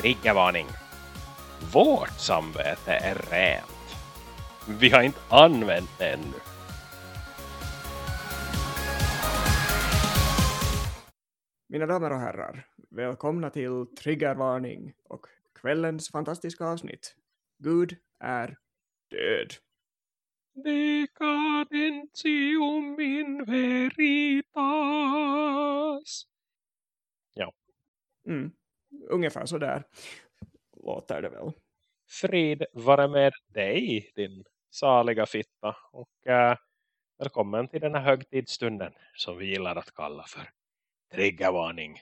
Triggervarning! Vårt samvete är rent. Vi har inte använt det ännu. Mina damer och herrar, välkomna till Triggervarning och kvällens fantastiska avsnitt. Gud är död. Decadentium in veritas. Ja. Mm. Ungefär så där låter det väl. Frid vare med dig, din saliga fitta. Och äh, välkommen till den här högtidsstunden som vi gillar att kalla för triggervarning.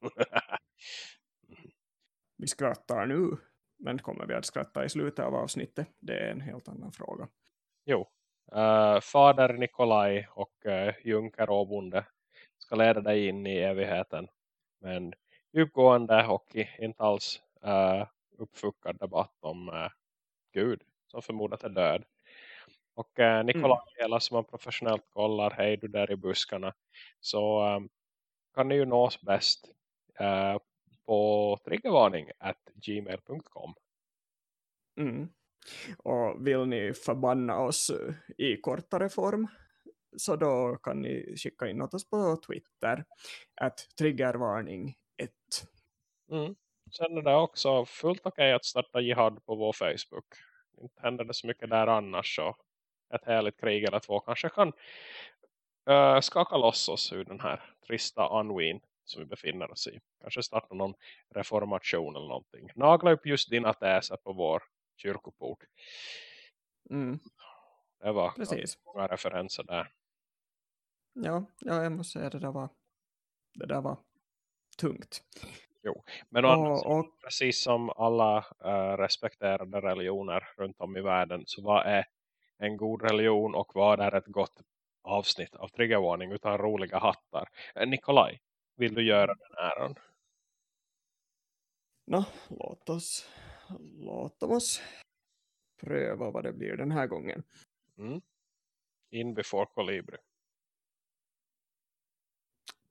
Vi skrattar nu, men kommer vi att skratta i slutet av avsnittet? Det är en helt annan fråga. Jo, äh, fader Nikolaj och äh, Junker Åbonde ska leda dig in i evigheten. Men djupgående och inte alls äh, uppfuckad debatt om äh, Gud som förmodat är död. Och äh, Nikolaj, mm. hela som man professionellt kollar, hej du där i buskarna. Så äh, kan ni ju nås bäst äh, på triggervarning at gmail.com. Mm. Och vill ni förbanna oss i kortare form så då kan ni skicka in åt oss på Twitter att triggervarning 1. Mm. Sen är det också fullt okej okay att starta jihad på vår Facebook. Inte händer det så mycket där annars så ett härligt krig eller två kanske kan uh, skaka loss oss ur den här trista unween som vi befinner oss i. Kanske starta någon reformation eller någonting. Nagla upp just dina täser på vår kyrkoport. Mm. Det var Precis. många referenser där. Ja, ja, jag måste säga det där var det där var tungt. Jo, men och, och, precis som alla äh, respekterade religioner runt om i världen så vad är en god religion och vad är ett gott avsnitt av triggervarning utan roliga hattar? Äh, Nikolaj, vill du göra den äran? Nå, låt oss låt oss pröva vad det blir den här gången. Mm. In before Colibri.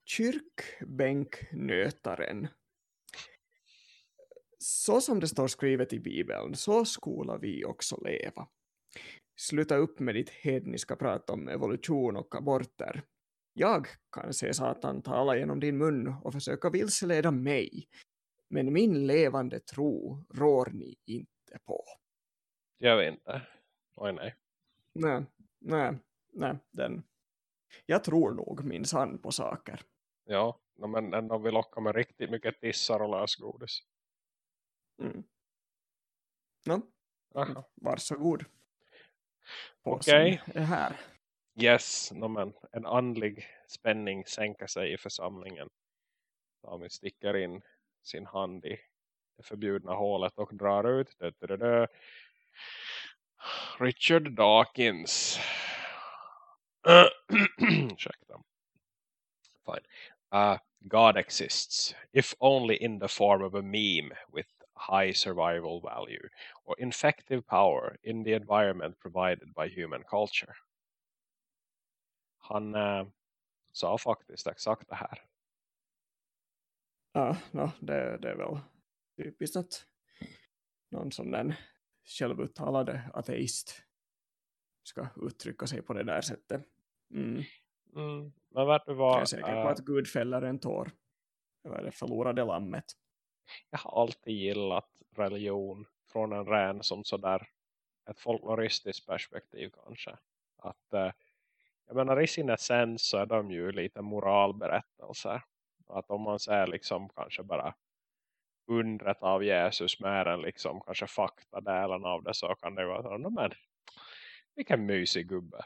Kyrkbänknötaren. Så som det står skrivet i Bibeln, så skola vi också leva. Sluta upp med ditt hedniska prat om evolution och aborter. Jag kan se Satan tala genom din mun och försöka vilseleda mig. Men min levande tro rår ni inte på. Jag vet inte. Oj nej. Nej, nej, nej. Den. Jag tror nog min sann på saker. Ja, men ändå vill locka med riktigt mycket tissar och lösgodis. Mm. No. Aha. Varsågod. Okej. Okay. är här. Yes, no, men en andlig spänning sänker sig i församlingen. Sami sticker in sin hand i det förbjudna hålet och drar ut. Richard Dawkins. Ursäkta. Fine. Uh, God exists, if only in the form of a meme with high survival value or infective power in the environment provided by human culture. Han uh, sa faktiskt exakt det här. Ja, no, det, det är väl typiskt att någon sån där självuttalade ateist ska uttrycka sig på det där sättet. Mm. Mm, men vet du vad? Jag är säker på att Gud fäller en tår över det förlorade lammet. Jag har alltid gillat religion från en ren som sådär ett folkloristiskt perspektiv kanske. Att eh, jag menar i sin essens så är de ju lite moralberättelser. Att om man ser liksom kanske bara undret av Jesus mer än liksom kanske faktadelen av det så kan det vara så, men vilken mysig gubbe.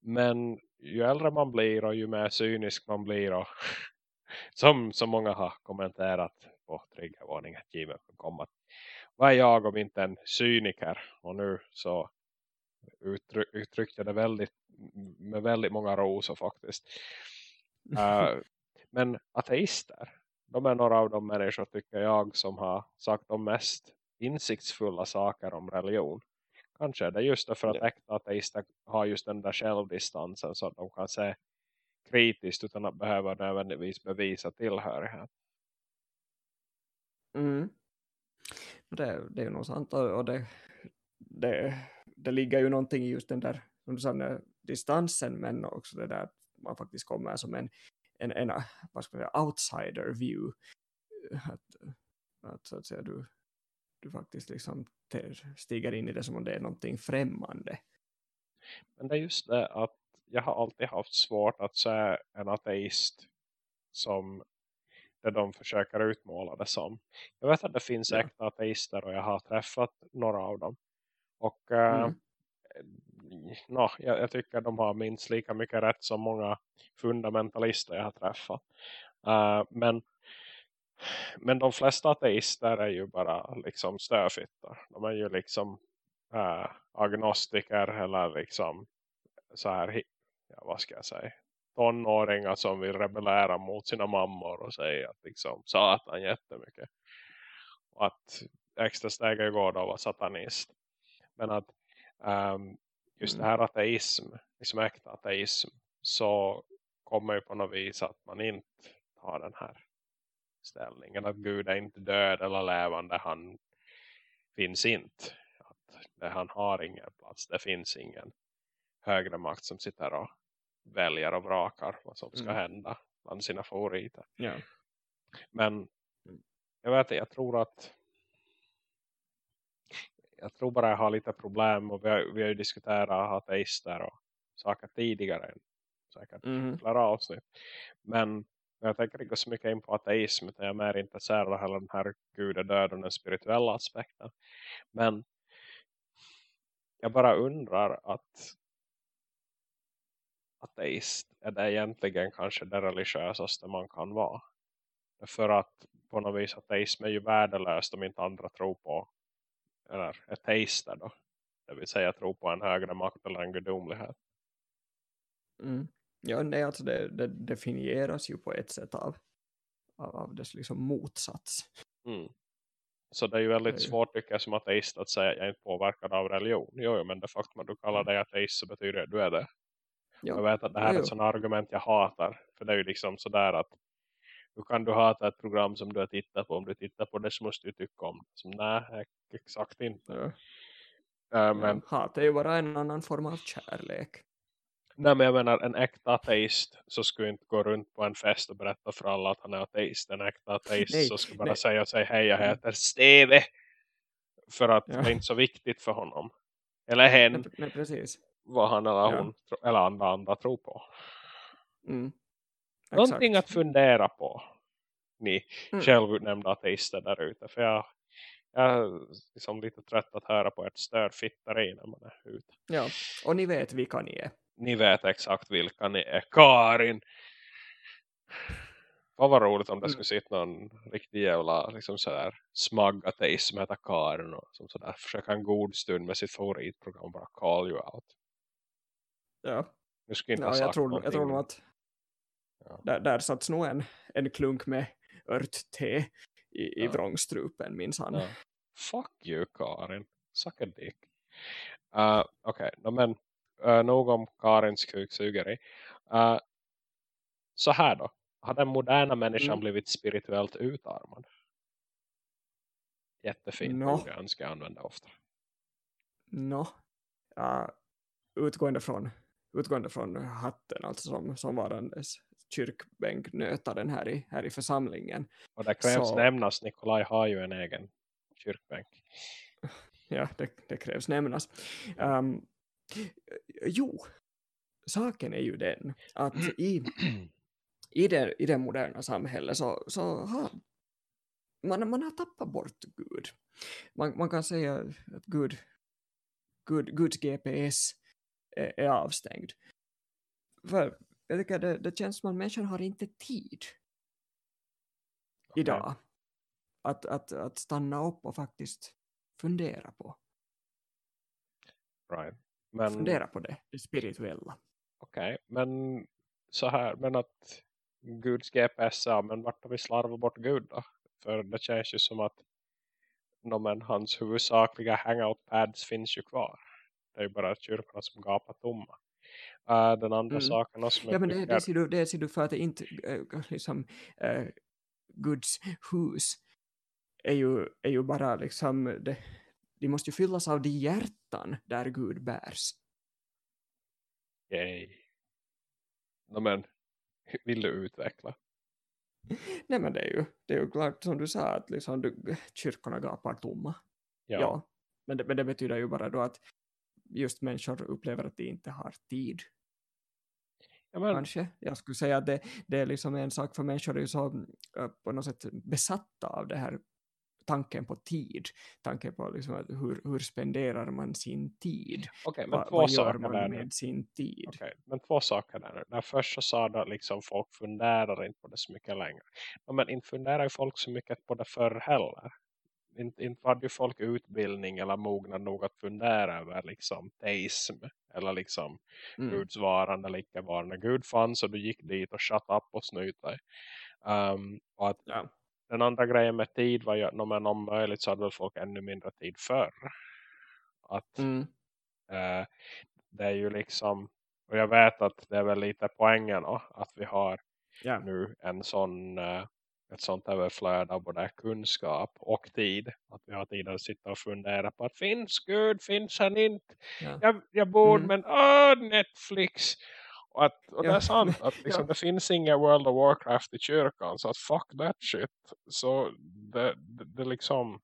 Men ju äldre man blir och ju mer cynisk man blir och som så många har kommenterat på triggervarningen gmail.com att vad är jag om inte en cyniker och nu så uttryck, uttryckte det väldigt med väldigt många rosor faktiskt. Uh, men ateister de är några av de människor tycker jag som har sagt de mest insiktsfulla saker om religion. Kanske det är just därför att äkta ateister har just den där självdistansen så att de kan se kritiskt utan att behöva nödvändigtvis bevisa tillhörighet. Mm. Det, det är ju nog sant och, det, det, det ligger ju någonting i just den där, som du sa, den distansen men också det där att man faktiskt kommer som en, en, en vad ska jag säga, outsider view att, att, så att säga, du, du faktiskt liksom stiger in i det som om det är någonting främmande. Men det är just det att jag har alltid haft svårt att se en ateist som det de försöker utmåla det som. Jag vet att det finns ja. äkta ateister och jag har träffat några av dem. Och eh, mm. uh, no, jag, jag, tycker de har minst lika mycket rätt som många fundamentalister jag har träffat. Uh, men men de flesta ateister är ju bara liksom stöfittar. De är ju liksom äh, agnostiker eller liksom så här, ja, vad ska jag säga, tonåringar som vill rebellera mot sina mammor och säga att liksom satan jättemycket. Och att extra steget går då vara satanist. Men att um, just det här ateism, liksom äkta ateism, så kommer ju på något vis att man inte har den här ställningen. Att Gud är inte död eller levande. Han finns inte. Att han har ingen plats. Det finns ingen högre makt som sitter och väljer och vrakar vad som ska mm. hända bland sina favoriter. Ja. Men mm. jag vet jag tror att jag tror bara jag har lite problem och vi har, vi har ju diskuterat ateister och saker tidigare säkert mm. flera avsnitt. Men jag tänker inte så mycket in på ateism utan jag är mer intresserad av den här gudadöden och den spirituella aspekten. Men jag bara undrar att ateist är det egentligen kanske det religiösaste man kan vara. För att på något vis ateism är ju värdelöst om inte andra tror på eller ateister då. Det vill säga tro på en högre makt eller en gudomlighet. Mm. Ja, nej, alltså det, det, definieras ju på ett sätt av, av, av dess liksom motsats. Mm. Så det är ju väldigt är svårt tycker jag som ateist att säga att jag är inte påverkad av religion. Jo, men det faktum att du kallar dig ateist så betyder det att du är det. Ja. Jag vet att det här är ett sådant argument jag hatar. För det är ju liksom sådär att hur kan du hata ett program som du har tittat på? Om du tittar på det så måste du tycka om det. Som, nej, exakt inte. Ja. Äh, men, ja, hat är ju bara en annan form av kärlek. Nej men jag menar en äkta ateist så skulle inte gå runt på en fest och berätta för alla att han är ateist. En äkta ateist nej, så skulle bara nej. säga sig hej jag heter Steve. För att ja. det är inte så viktigt för honom. Eller hen. Nej, nej precis. Vad han eller hon ja. eller andra andra tror på. Mm. Någonting att fundera på. Ni mm. självutnämnda ateister där ute. För jag, jag är liksom lite trött att höra på ett störfittare när man är ute. Ja, och ni vet vilka ni är ni vet exakt vilka ni är. Karin! Vad var roligt om det mm. skulle sitta någon riktig jävla liksom sådär smagg ateist som heter Karin och som sådär försöka en god stund med sitt favoritprogram bara call you out. Ja. Nu skulle inte ja, ha jag tror, jag tror nog att ja. där, där satts nog en, en klunk med örtte i, i ja. vrångstrupen minns han. Ja. Fuck you Karin. Suck a dick. Uh, Okej, okay. no, men uh, nog om Karins kuksugeri. Uh, så här då. Har den moderna människan mm. blivit spirituellt utarmad? Jättefint no. jag önskar jag använda ofta. No. uh, utgående, från, utgående från hatten alltså som, som var den kyrkbänknötaren här i, här i församlingen. Och det krävs så... nämnas, Nikolaj har ju en egen kyrkbänk. Ja, det, det krävs nämnas. Um, Jo, saken är ju den att i, i, det, i det moderna samhället så, så har man, man har tappat bort Gud. Man, man kan säga att Gud, Gud, Guds GPS är, är avstängd. För jag tycker det, det känns som att människan har inte tid okay. idag att, att, att stanna upp och faktiskt fundera på. Right. Men, Fundera på det, det spirituella. Okej, okay, men så här, men att Guds GPS, men vart har vi slarvat bort Gud då? För det känns ju som att no, men, hans huvudsakliga hangout pads finns ju kvar. Det är ju bara kyrkorna som gapar tomma. Uh, den andra mm. saken också. Ja, men det, det, ser du, det ser du för att det inte äh, liksom, äh, Guds hus är ju, är ju bara liksom, det, de måste ju fyllas av de hjärtan där Gud bärs. Yay. No, men, vill du utveckla? Nej men det är ju, det är ju klart som du sa att liksom, du, kyrkorna gapar tomma. Ja. Ja, men, det, men det betyder ju bara då att just människor upplever att de inte har tid. Ja, men, Kanske. Jag skulle säga att det, det är liksom en sak för människor är ju så äh, på något sätt besatta av det här tanken på tid. Tanken på liksom hur, hur spenderar man sin tid? okej, men Va, två vad gör saker man där med sin tid? Okej, men två saker där nu. Där först så sa du att liksom folk funderar inte på det så mycket längre. Men inte funderar ju folk så mycket på det förr heller. Inte, inte hade ju folk utbildning eller mognad nog att fundera över liksom teism eller liksom Mm. Guds varande eller icke varande. Gud fanns och du gick dit och shut up och snyt dig. Um, och att Ja. Den andra grejen med tid var ju att om möjligt så hade väl folk ännu mindre tid förr. Att Mm. Eh, det är ju liksom, och jag vet att det är väl lite poängen då, att vi har Ja. nu en sån, eh, ett sånt överflöd av både kunskap och tid. Att vi har tid att sitta och fundera på att finns Gud, finns han inte? Ja. Jag, jag borde, Mm. men åh, Netflix! Och, att, och det är sant, att liksom, ja. det finns inga World of Warcraft i kyrkan, så att fuck that shit. Så det, det, det liksom,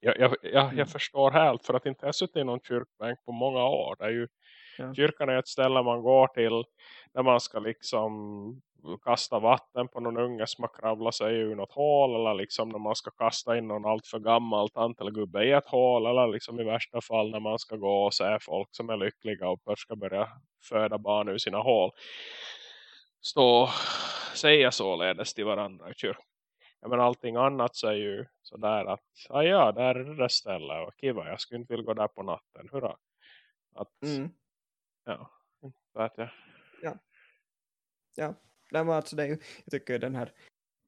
jag, jag, jag, Mm. jag förstår helt för att inte jag suttit i någon kyrkbänk på många år. Det är ju, Ja. Kyrkan är ett ställe man går till när man ska liksom kasta vatten på någon unge som har kravlat sig ur något hål eller liksom när man ska kasta in någon allt för gammal tant eller gubbe i ett hål eller liksom i värsta fall när man ska gå och se folk som är lyckliga och ska börja föda barn ur sina hål stå och säga således till varandra i kyrkan. Ja, men allting annat så är ju sådär att ah, ja, där är det där stället och kiva, jag skulle inte vilja gå där på natten, hurra. Att, Mm. ja, vet jag. Ja, Nej, men alltså det ju, jag tycker den här,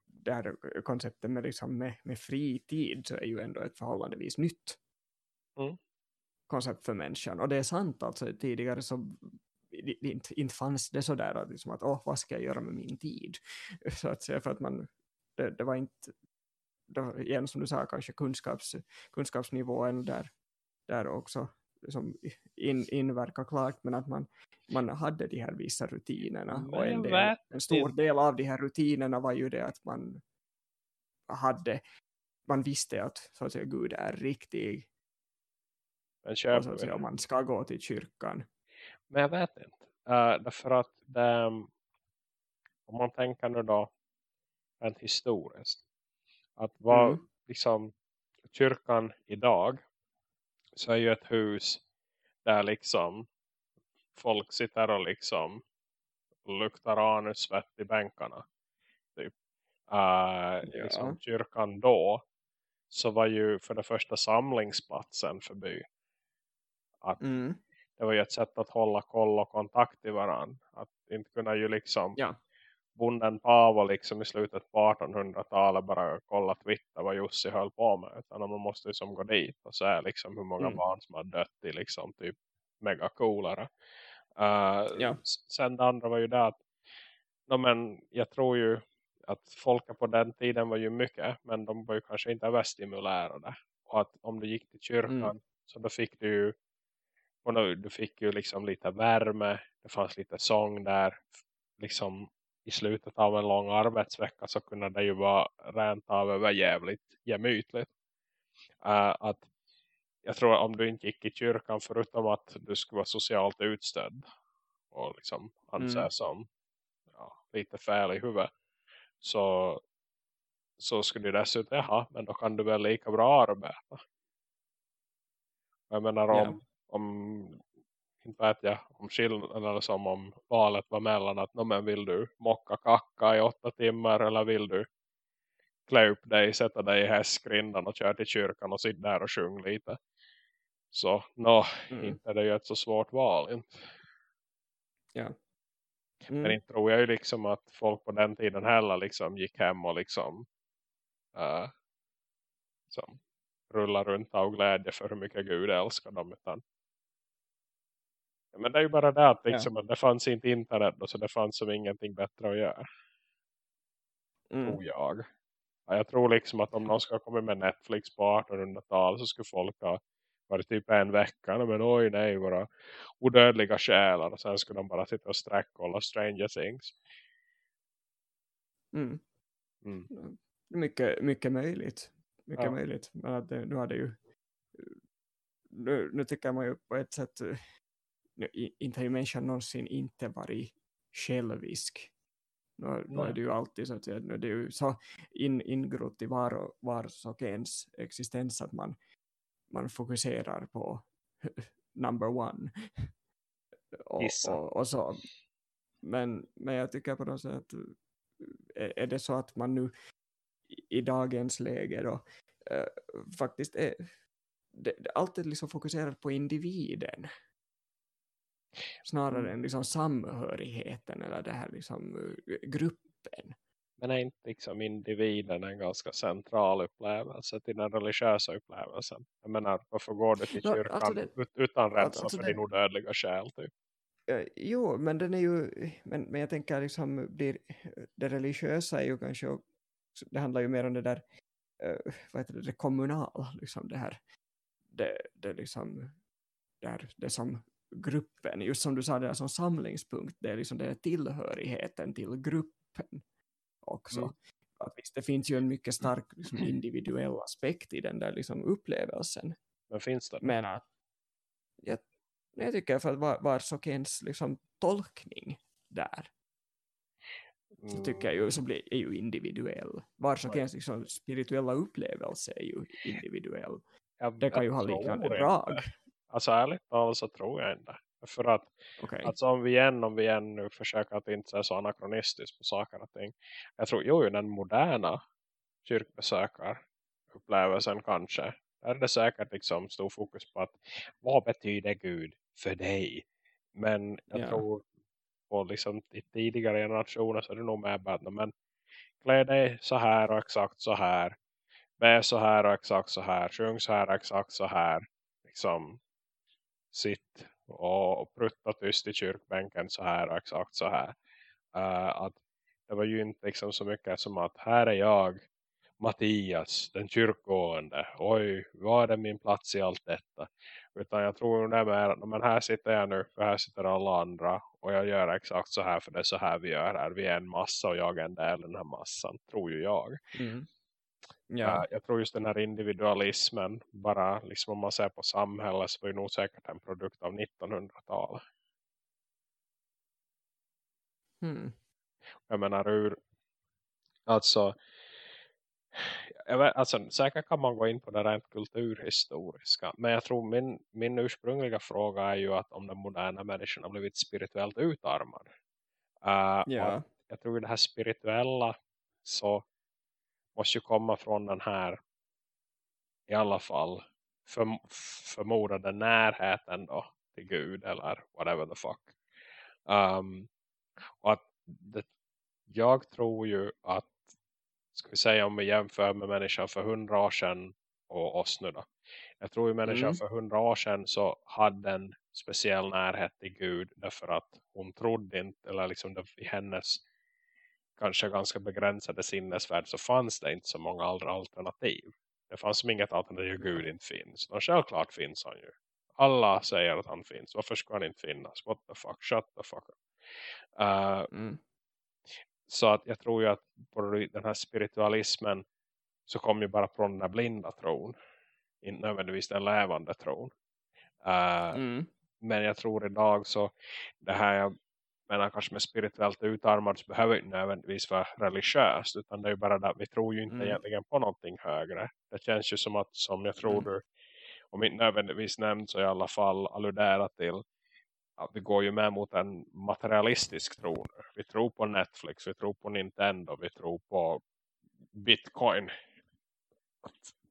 det här konceptet med, liksom med, med fri tid så är ju ändå ett förhållandevis nytt Mm. koncept för människan. Och det är sant alltså tidigare så inte, inte fanns det sådär att, liksom att åh, vad ska jag göra med min tid? Så att säga för att man, det, det var inte, det var, igen som du sa, kanske kunskaps, kunskapsnivån där, där också liksom in, inverkar klart men att man, man hade de här vissa rutinerna Men och en, del, en stor del av de här rutinerna var ju det att man hade man visste att så att säga, Gud är riktig Men och köper så att säga, man ska gå till kyrkan. Men jag vet inte. Uh, därför att det, om man tänker nu då rent historiskt. Att vad Mm. liksom kyrkan idag så är ju ett hus där liksom folk sitter och liksom luktar anusvett i bänkarna. Typ. Uh, liksom kyrkan då så var ju för det första samlingsplatsen för byn. Att Mm. det var ju ett sätt att hålla koll och kontakt i varandra. Att inte kunna ju liksom Ja. Bonden Paavo liksom i slutet på 1800-talet bara kolla Twitter vad Jussi höll på med. Utan man måste ju som gå dit och se liksom hur många Mm. barn som har dött i liksom typ mega coolare. Uh, Ja. Sen det andra var ju det att no, men jag tror ju att folk på den tiden var ju mycket men de var ju kanske inte överstimulerade. Och att om du gick till kyrkan Mm. så då fick du ju och då, du fick ju liksom lite värme. Det fanns lite sång där. Liksom i slutet av en lång arbetsvecka så kunde det ju vara rent av över jävligt gemytligt. Uh, att jag tror att om du inte gick i kyrkan förutom att du skulle vara socialt utstödd och liksom anses Mm. som ja, lite fel i huvudet så, så skulle du dessutom, jaha, men då kan du väl lika bra arbeta. Jag menar om, Ja. om inte vet jag, om skillnaden som om valet var mellan att, "Nå, men vill du mocka kacka i åtta timmar eller vill du klä upp dig, sätta dig i hästgrindan och köra till kyrkan och sitta där och sjunga lite. Så, nå, Mm. inte är det ju ett så svårt val. Inte. Ja. Men Mm. inte tror jag ju liksom att folk på den tiden heller liksom gick hem och liksom uh, som rullar runt av glädje för hur mycket Gud älskar dem. Utan, men det är ju bara det att liksom, att det fanns inte internet och så det fanns som ingenting bättre att göra. Mm. Tror jag. Ja, jag tror liksom att om någon ska komma med Netflix på 1800-talet så skulle folk ha varit typ en vecka. Men oj nej, våra odödliga själar. Och sen skulle de bara sitta och sträckolla Stranger Things. Mm. Mm. Mycket, mycket möjligt. Mycket Ja. möjligt. Men att nu har det ju nu, nu tycker man ju på ett sätt eh, inte har ju människan någonsin inte varit självisk. Nu, nu är det ju alltid så att säga, nu är det ju så in, ingrott i var och, vars och ens existens att man, man fokuserar på number one. Och, och, och så. Men, men jag tycker på något sätt att eh, är, är det så att man nu i, dagens läge då eh, faktiskt är det, det alltid liksom fokuserar på individen snarare Mm. än liksom samhörigheten eller det här liksom eh, gruppen. Men är inte liksom individen en ganska central upplevelse till den religiösa upplevelsen? Jag menar, varför går du till Ja, kyrkan alltså det- ut- utan rädsla alltså för det- din odödliga själ? Typ? Jo, men den är ju, men, men jag tänker liksom blir, det religiösa är ju kanske, det handlar ju mer om det där, eh, vad heter det, det kommunala, liksom det här, det, det liksom, där, det som gruppen, just som du sa, det är som samlingspunkt, det är liksom är tillhörigheten till gruppen också. Mm. Att visst, det finns ju en mycket stark liksom, individuell aspekt i den där liksom, upplevelsen, Men finns det? men att jag, jag tycker för att var, vars och ens liksom, tolkning där så tycker jag ju så blir, är ju individuell. Vars och Oj. ens liksom, spirituella upplevelse är ju individuell. Jag, Det kan ju ha liknande drag. Alltså ärligt talat så tror jag inte. För att Okej. Alltså om vi igen, om vi igen nu försöker att inte se så anakronistiskt på saker och ting. Jag tror jo, den moderna kyrkbesökarupplevelsen kanske. Där är det säkert liksom stor fokus på att vad betyder Gud för dig? Men jag Ja. tror på liksom i tidigare generationer så är det nog mer bara men klä dig så här och exakt så här. Be så här och exakt så här. Sjung så här och exakt så här. Liksom sitt och, och prutta tyst i kyrkbänken så här och exakt så här. Uh, att det var ju inte liksom så mycket som att här är jag Mattias, den kyrkgående. Oj, vad är min plats i allt detta? Utan jag tror det är mer att men här sitter jag nu, för här sitter alla andra. Och jag gör exakt så här, för det är så här vi gör här. Vi är en massa och jag är en del av den här massan, tror ju jag. Mm. Ja. Ja. jag tror just den här individualismen, bara liksom om man ser på samhället så var ju nog säkert en produkt av 1900-talet. Mm. Jag menar ur, alltså, jag vet, alltså säkert kan man gå in på det rent kulturhistoriska. Men jag tror min, min ursprungliga fråga är ju att om den moderna människan har blivit spirituellt utarmad. Uh, Ja. jag tror det här spirituella så måste ju komma från den här i alla fall för, förmodade närheten då till Gud eller whatever the fuck. Um, och att det, jag tror ju att ska vi säga om vi jämför med människan för hundra år sedan och oss nu då. Jag tror ju människan Mm. för hundra år sedan så hade en speciell närhet till Gud därför att hon trodde inte, eller liksom det, i hennes kanske ganska begränsade sinnesvärld så fanns det inte så många andra alternativ. Det fanns som inget alternativ Gud inte finns. Men självklart finns han ju. Alla säger att han finns. Varför ska han inte finnas? What the fuck? Shut the fuck up. Uh, Mm. så att jag tror ju att på den här spiritualismen så kom ju bara från den här blinda tron. Inte nödvändigtvis den levande tron. Uh, Mm. Men jag tror idag så det här jag menar kanske med spirituellt utarmad så behöver inte nödvändigtvis vara religiöst. Utan det är ju bara det att vi tror ju inte Mm. egentligen på någonting högre. Det känns ju som att som jag tror Mm. du om inte nödvändigtvis nämnt så i alla fall alludera till att vi går ju med mot en materialistisk tro nu. Vi tror på Netflix, vi tror på Nintendo, vi tror på Bitcoin.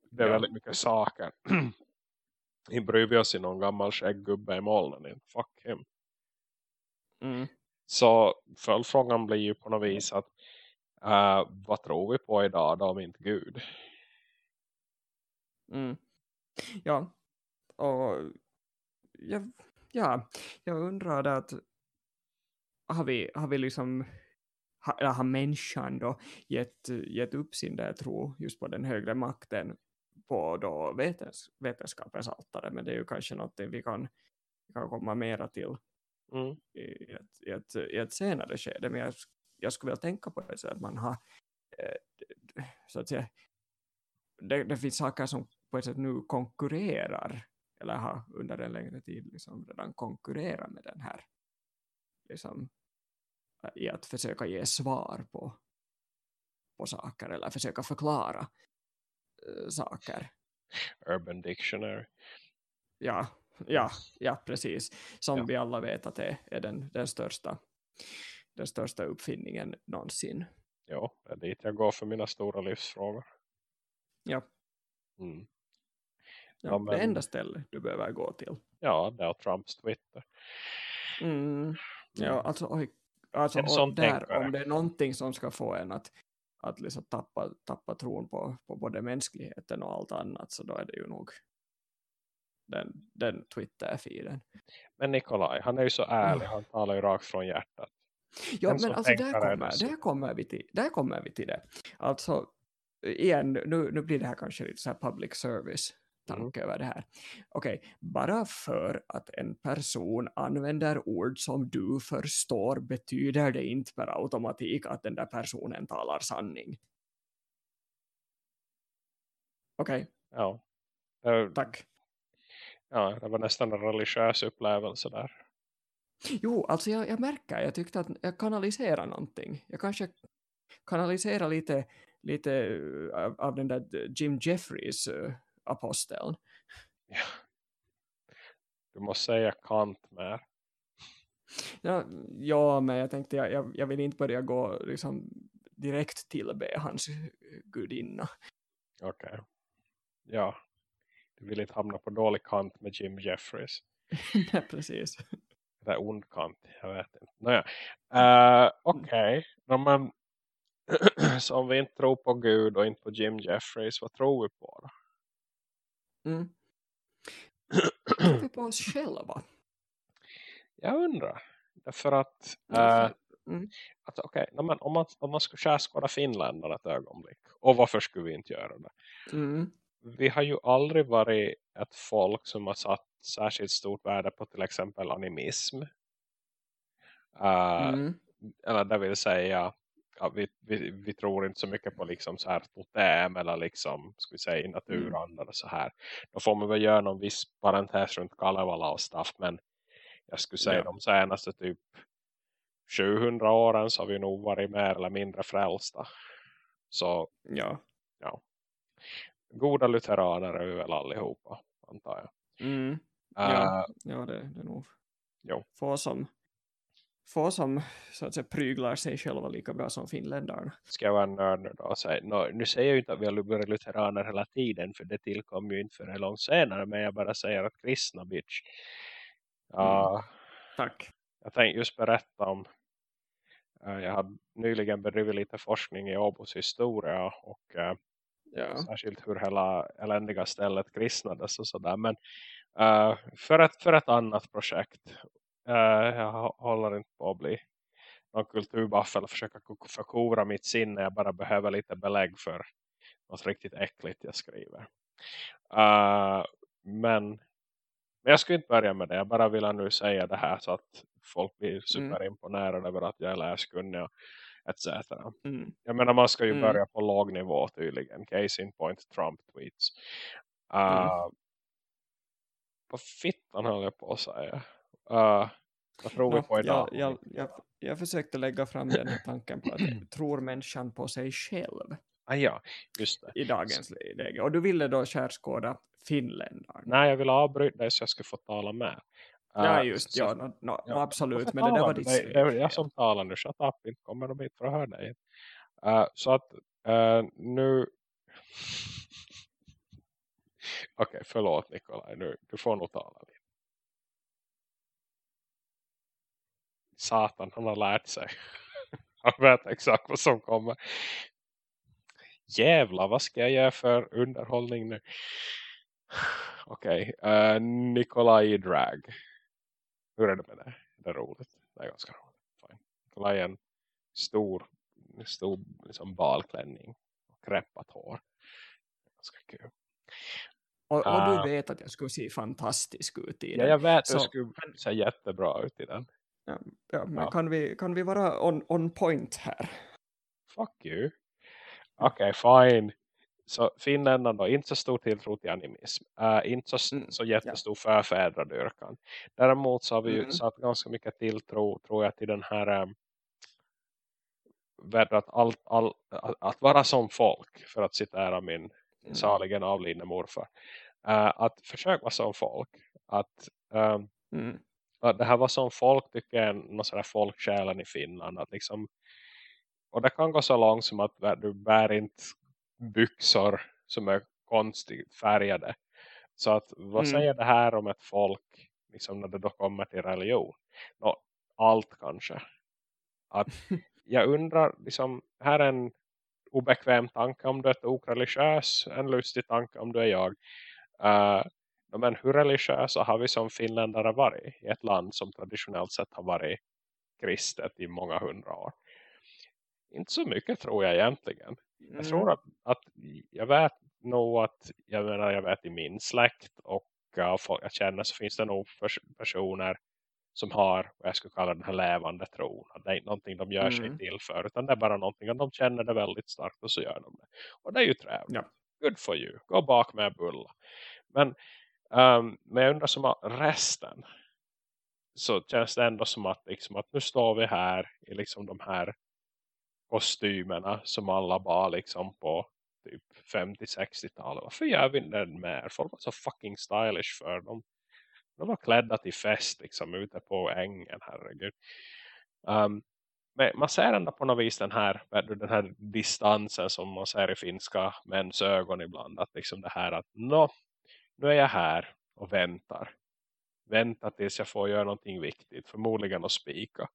Det är Ja. väldigt mycket saker. Inte bryr vi oss i någon gammal skägggubbe i molnen. Fuck him. Mm. Så följdfrågan blir ju på något vis att uh, vad tror vi på idag då om inte Gud? Mm. Ja, och jag, ja, jag undrar det att har vi, har vi liksom ha, eller har människan då gett, gett upp sin där tro just på den högre makten på då vetens, vetenskapens altare. Men det är ju kanske något vi kan, vi kan komma mera till Mm. i ett, i ett, i ett senare skede. Men jag, jag skulle vilja tänka på det så att man har eh, så att säga det, det finns saker som på ett sätt nu konkurrerar eller har under en längre tid liksom redan konkurrerat med den här liksom, i att försöka ge svar på, på saker eller försöka förklara uh, saker. Urban Dictionary. Ja, ja, ja precis. Som Ja. vi alla vet att det är den, den, största, den största uppfinningen någonsin. Jo, det är dit jag går för mina stora livsfrågor. Ja, Mm. ja, Ja, men- det enda stället du behöver gå till. Ja, det är Trumps Twitter. Mm. Ja, alltså, oj, alltså där, tänkare. om det är någonting som ska få en att, att liksom tappa, tappa tron på, på både mänskligheten och allt annat så då är det ju nog den, den Twitter-feeden. Men Nikolaj, han är ju så ärlig. Han talar ju rakt från hjärtat. Ja, En men alltså där kommer, där, kommer vi till, där kommer vi till det. Alltså, igen, nu, nu blir det här kanske lite så här public service tanke över det här. Okej, bara för att en person använder ord som du förstår betyder det inte per automatik att den där personen talar sanning. Okej, Ja. Det, tack. Ja, det var nästan en religiös upplevelse där. Jo, alltså jag, jag märker, jag tyckte att jag kanaliserar någonting. Jag kanske kanaliserar lite, lite eh, av, av den där Jim Jeffries uh, aposteln. Ja. Du måste säga Kant mer. Ja, ja, men jag tänkte jag, jag, jag vill inte börja gå liksom direkt tillbe hans gudinna. Okej. Ja. Du vill inte hamna på dålig kant med Jim Jeffries. Nej, precis. Det är ond kant, jag vet inte. Nåja. Uh, Okej. Okay. Men, så om vi inte tror på Gud och inte på Jim Jeffries, vad tror vi på då? Mm. Tror vi på oss själva? Jag undrar. Därför att, för- mm. att okej, okay, men om man, om man skulle skärskåda Finländarna ett ögonblick. Och varför skulle vi inte göra det? Mm. Vi har ju aldrig varit ett folk som har satt särskilt stort värde på till exempel animism. Eh, Mm. Eller det vill säga ja, vi, vi, vi tror inte så mycket på liksom så här totem eller liksom ska vi säga naturandar och så här. Då får man väl göra någon viss parentes runt Kalevala och stuff men jag skulle säga Ja. de senaste typ 700 åren så har vi nog varit mer eller mindre frälsta. Så Ja. Goda lutheraner är vi väl allihopa antar jag. Mm. Eh, Ja, ja det, det är nog Jo. få som, få som så att säga, pryglar sig själva lika bra som finländarna. ska jag vara nörd nu då säga, nå, nu säger jag ju inte att vi har varit lutheraner hela tiden för det tillkom ju inte för långt senare men jag bara säger att kristna bitch. Ja, Tack. jag tänkte just berätta om eh, jag har nyligen bedrivit lite forskning i Åbos historia och eh, Ja. särskilt hur hela eländiga stället kristnades och sådär men eh, för, ett, för ett annat projekt eh, jag hå- håller inte på att bli någon kulturbuff eller försöka ko- förkovra mitt sinne. Jag bara behöver lite belägg för något riktigt äckligt jag skriver. Uh, men, men jag skulle inte börja med det. Jag bara vill nu säga det här så att folk blir superimponerade över att jag är läskunnig och etc. Mm. Jag menar man ska ju Mm. börja på låg nivå tydligen. Case in point Trump tweets. Uh, Mm. Vad fittan höll jag på att säga? Uh, vad tror vi på idag? jag, jag, jag, jag försökte lägga fram den här tanken på att tror människan på sig själv Ah, ja, just det. i dagens läge. Och du ville då skärskåda finländarna. Nej, jag vill avbryta dig så jag ska få tala med. Ja, Uh, just så- ja, no, no, ja, absolut. Men det där var ditt det, det är jag som talar nu. Shut up, inte kommer de hit för att höra dig. Uh, så att uh, nu... Okej, förlåt Nikolaj. Nu, du får nog tala lite. Satan, han har lärt sig. han vet exakt vad som kommer. Jävlar, vad ska jag göra för underhållning nu? Okej, okay. Nikolaj i drag. Hur är det med det? Det är roligt. Det är ganska roligt. Fine. Nikolaj är en stor stor liksom, balklänning och kräppat hår. Ganska kul. Och, och uh, du vet att jag skulle se fantastisk ut i ja, den. Ja, jag vet att du skulle se jättebra ut i den. Ja, ja men ja. Kan, vi, kan vi vara on, on point här? Fuck you. Okej, okay, fine. Så finländarna då, inte så stor tilltro till animism. Uh, inte så, mm, så jättestor ja. förfädradyrkan. Däremot så har vi mm. satt ganska mycket tilltro tror jag till den här um, att, all, all, att, att vara som folk för att citera min mm. saligen avlidne morfar. Uh, att försöka vara som folk. Att, um, mm. att det här var som folk tycker jag är någon sån här folksjälen i Finland. Att liksom, och det kan gå så långt som att du bär inte byxor som är konstigt färgade. Så att vad mm. säger det här om ett folk liksom när det då kommer till religion? Nå, allt kanske. Att jag undrar, liksom, här är en obekväm tanke om du är okreligiös, en lustig tanke om du är jag. Uh, men hur religiösa har vi som finländare varit i ett land som traditionellt sett har varit kristet i många hundra år? Inte så mycket tror jag egentligen. Mm. Jag tror att, att jag vet nog att jag menar jag vet i min släkt och uh, folk jag känner så finns det nog personer som har vad jag skulle kalla den här levande tron. Det är inte någonting de gör sig mm. till för utan det är bara någonting att de känner det väldigt starkt och så gör de det. Och det är ju trevligt. Ja. Good for you. Gå bak med bulla. Men, um, men jag undrar som resten så känns det ändå som att, liksom, att nu står vi här i liksom de här kostymerna som alla bar liksom på typ 50-60-talet. Varför gör vi den mer? Folk var så fucking stylish för dem. De var klädda till fest liksom ute på ängen, herregud. Um, men man ser ändå på något vis den här, den här distansen som man ser i finska mäns ögon ibland. Att liksom det här att no, nu är jag här och väntar. Väntar tills jag får göra någonting viktigt. Förmodligen att spika.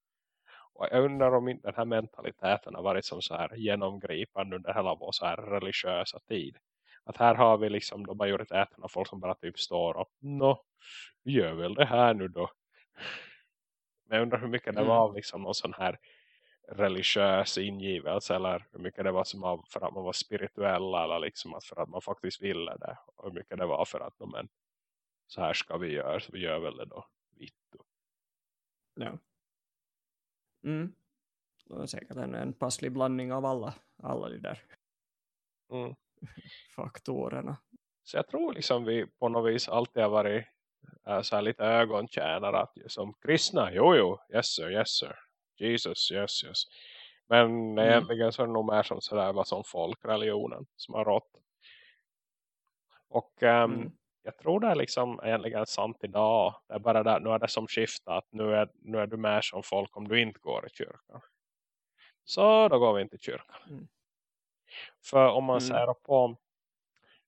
Och jag undrar om inte den här mentaliteten har varit som så här genomgripande under hela vår så här religiösa tid. Att här har vi liksom då majoriteten av folk som bara typ står och no, vi gör väl det här nu då. Men jag undrar hur mycket det mm. var liksom någon sån här religiös ingivelse eller hur mycket det var som av, för att man var spirituell eller liksom att för att man faktiskt ville det och hur mycket det var för att men, så här ska vi göra så vi gör väl det då vitt. Ja. Mm. Det är säkert en, en passlig blandning av alla, alla de där mm. faktorerna. Så jag tror liksom vi på något vis alltid har varit äh, så här lite ögontjänare att som kristna, jo jo, yes sir, yes sir. Jesus, yes, yes. Men mm. egentligen så är det nog mer som sådär vad som folkreligionen som har rått. Och um, mm. Jag tror det är liksom egentligen sant idag. Det är bara där, nu är det som skiftat. Nu är, nu är du mer som folk om du inte går i kyrkan. Så då går vi inte i kyrkan. Mm. För om man mm. ser på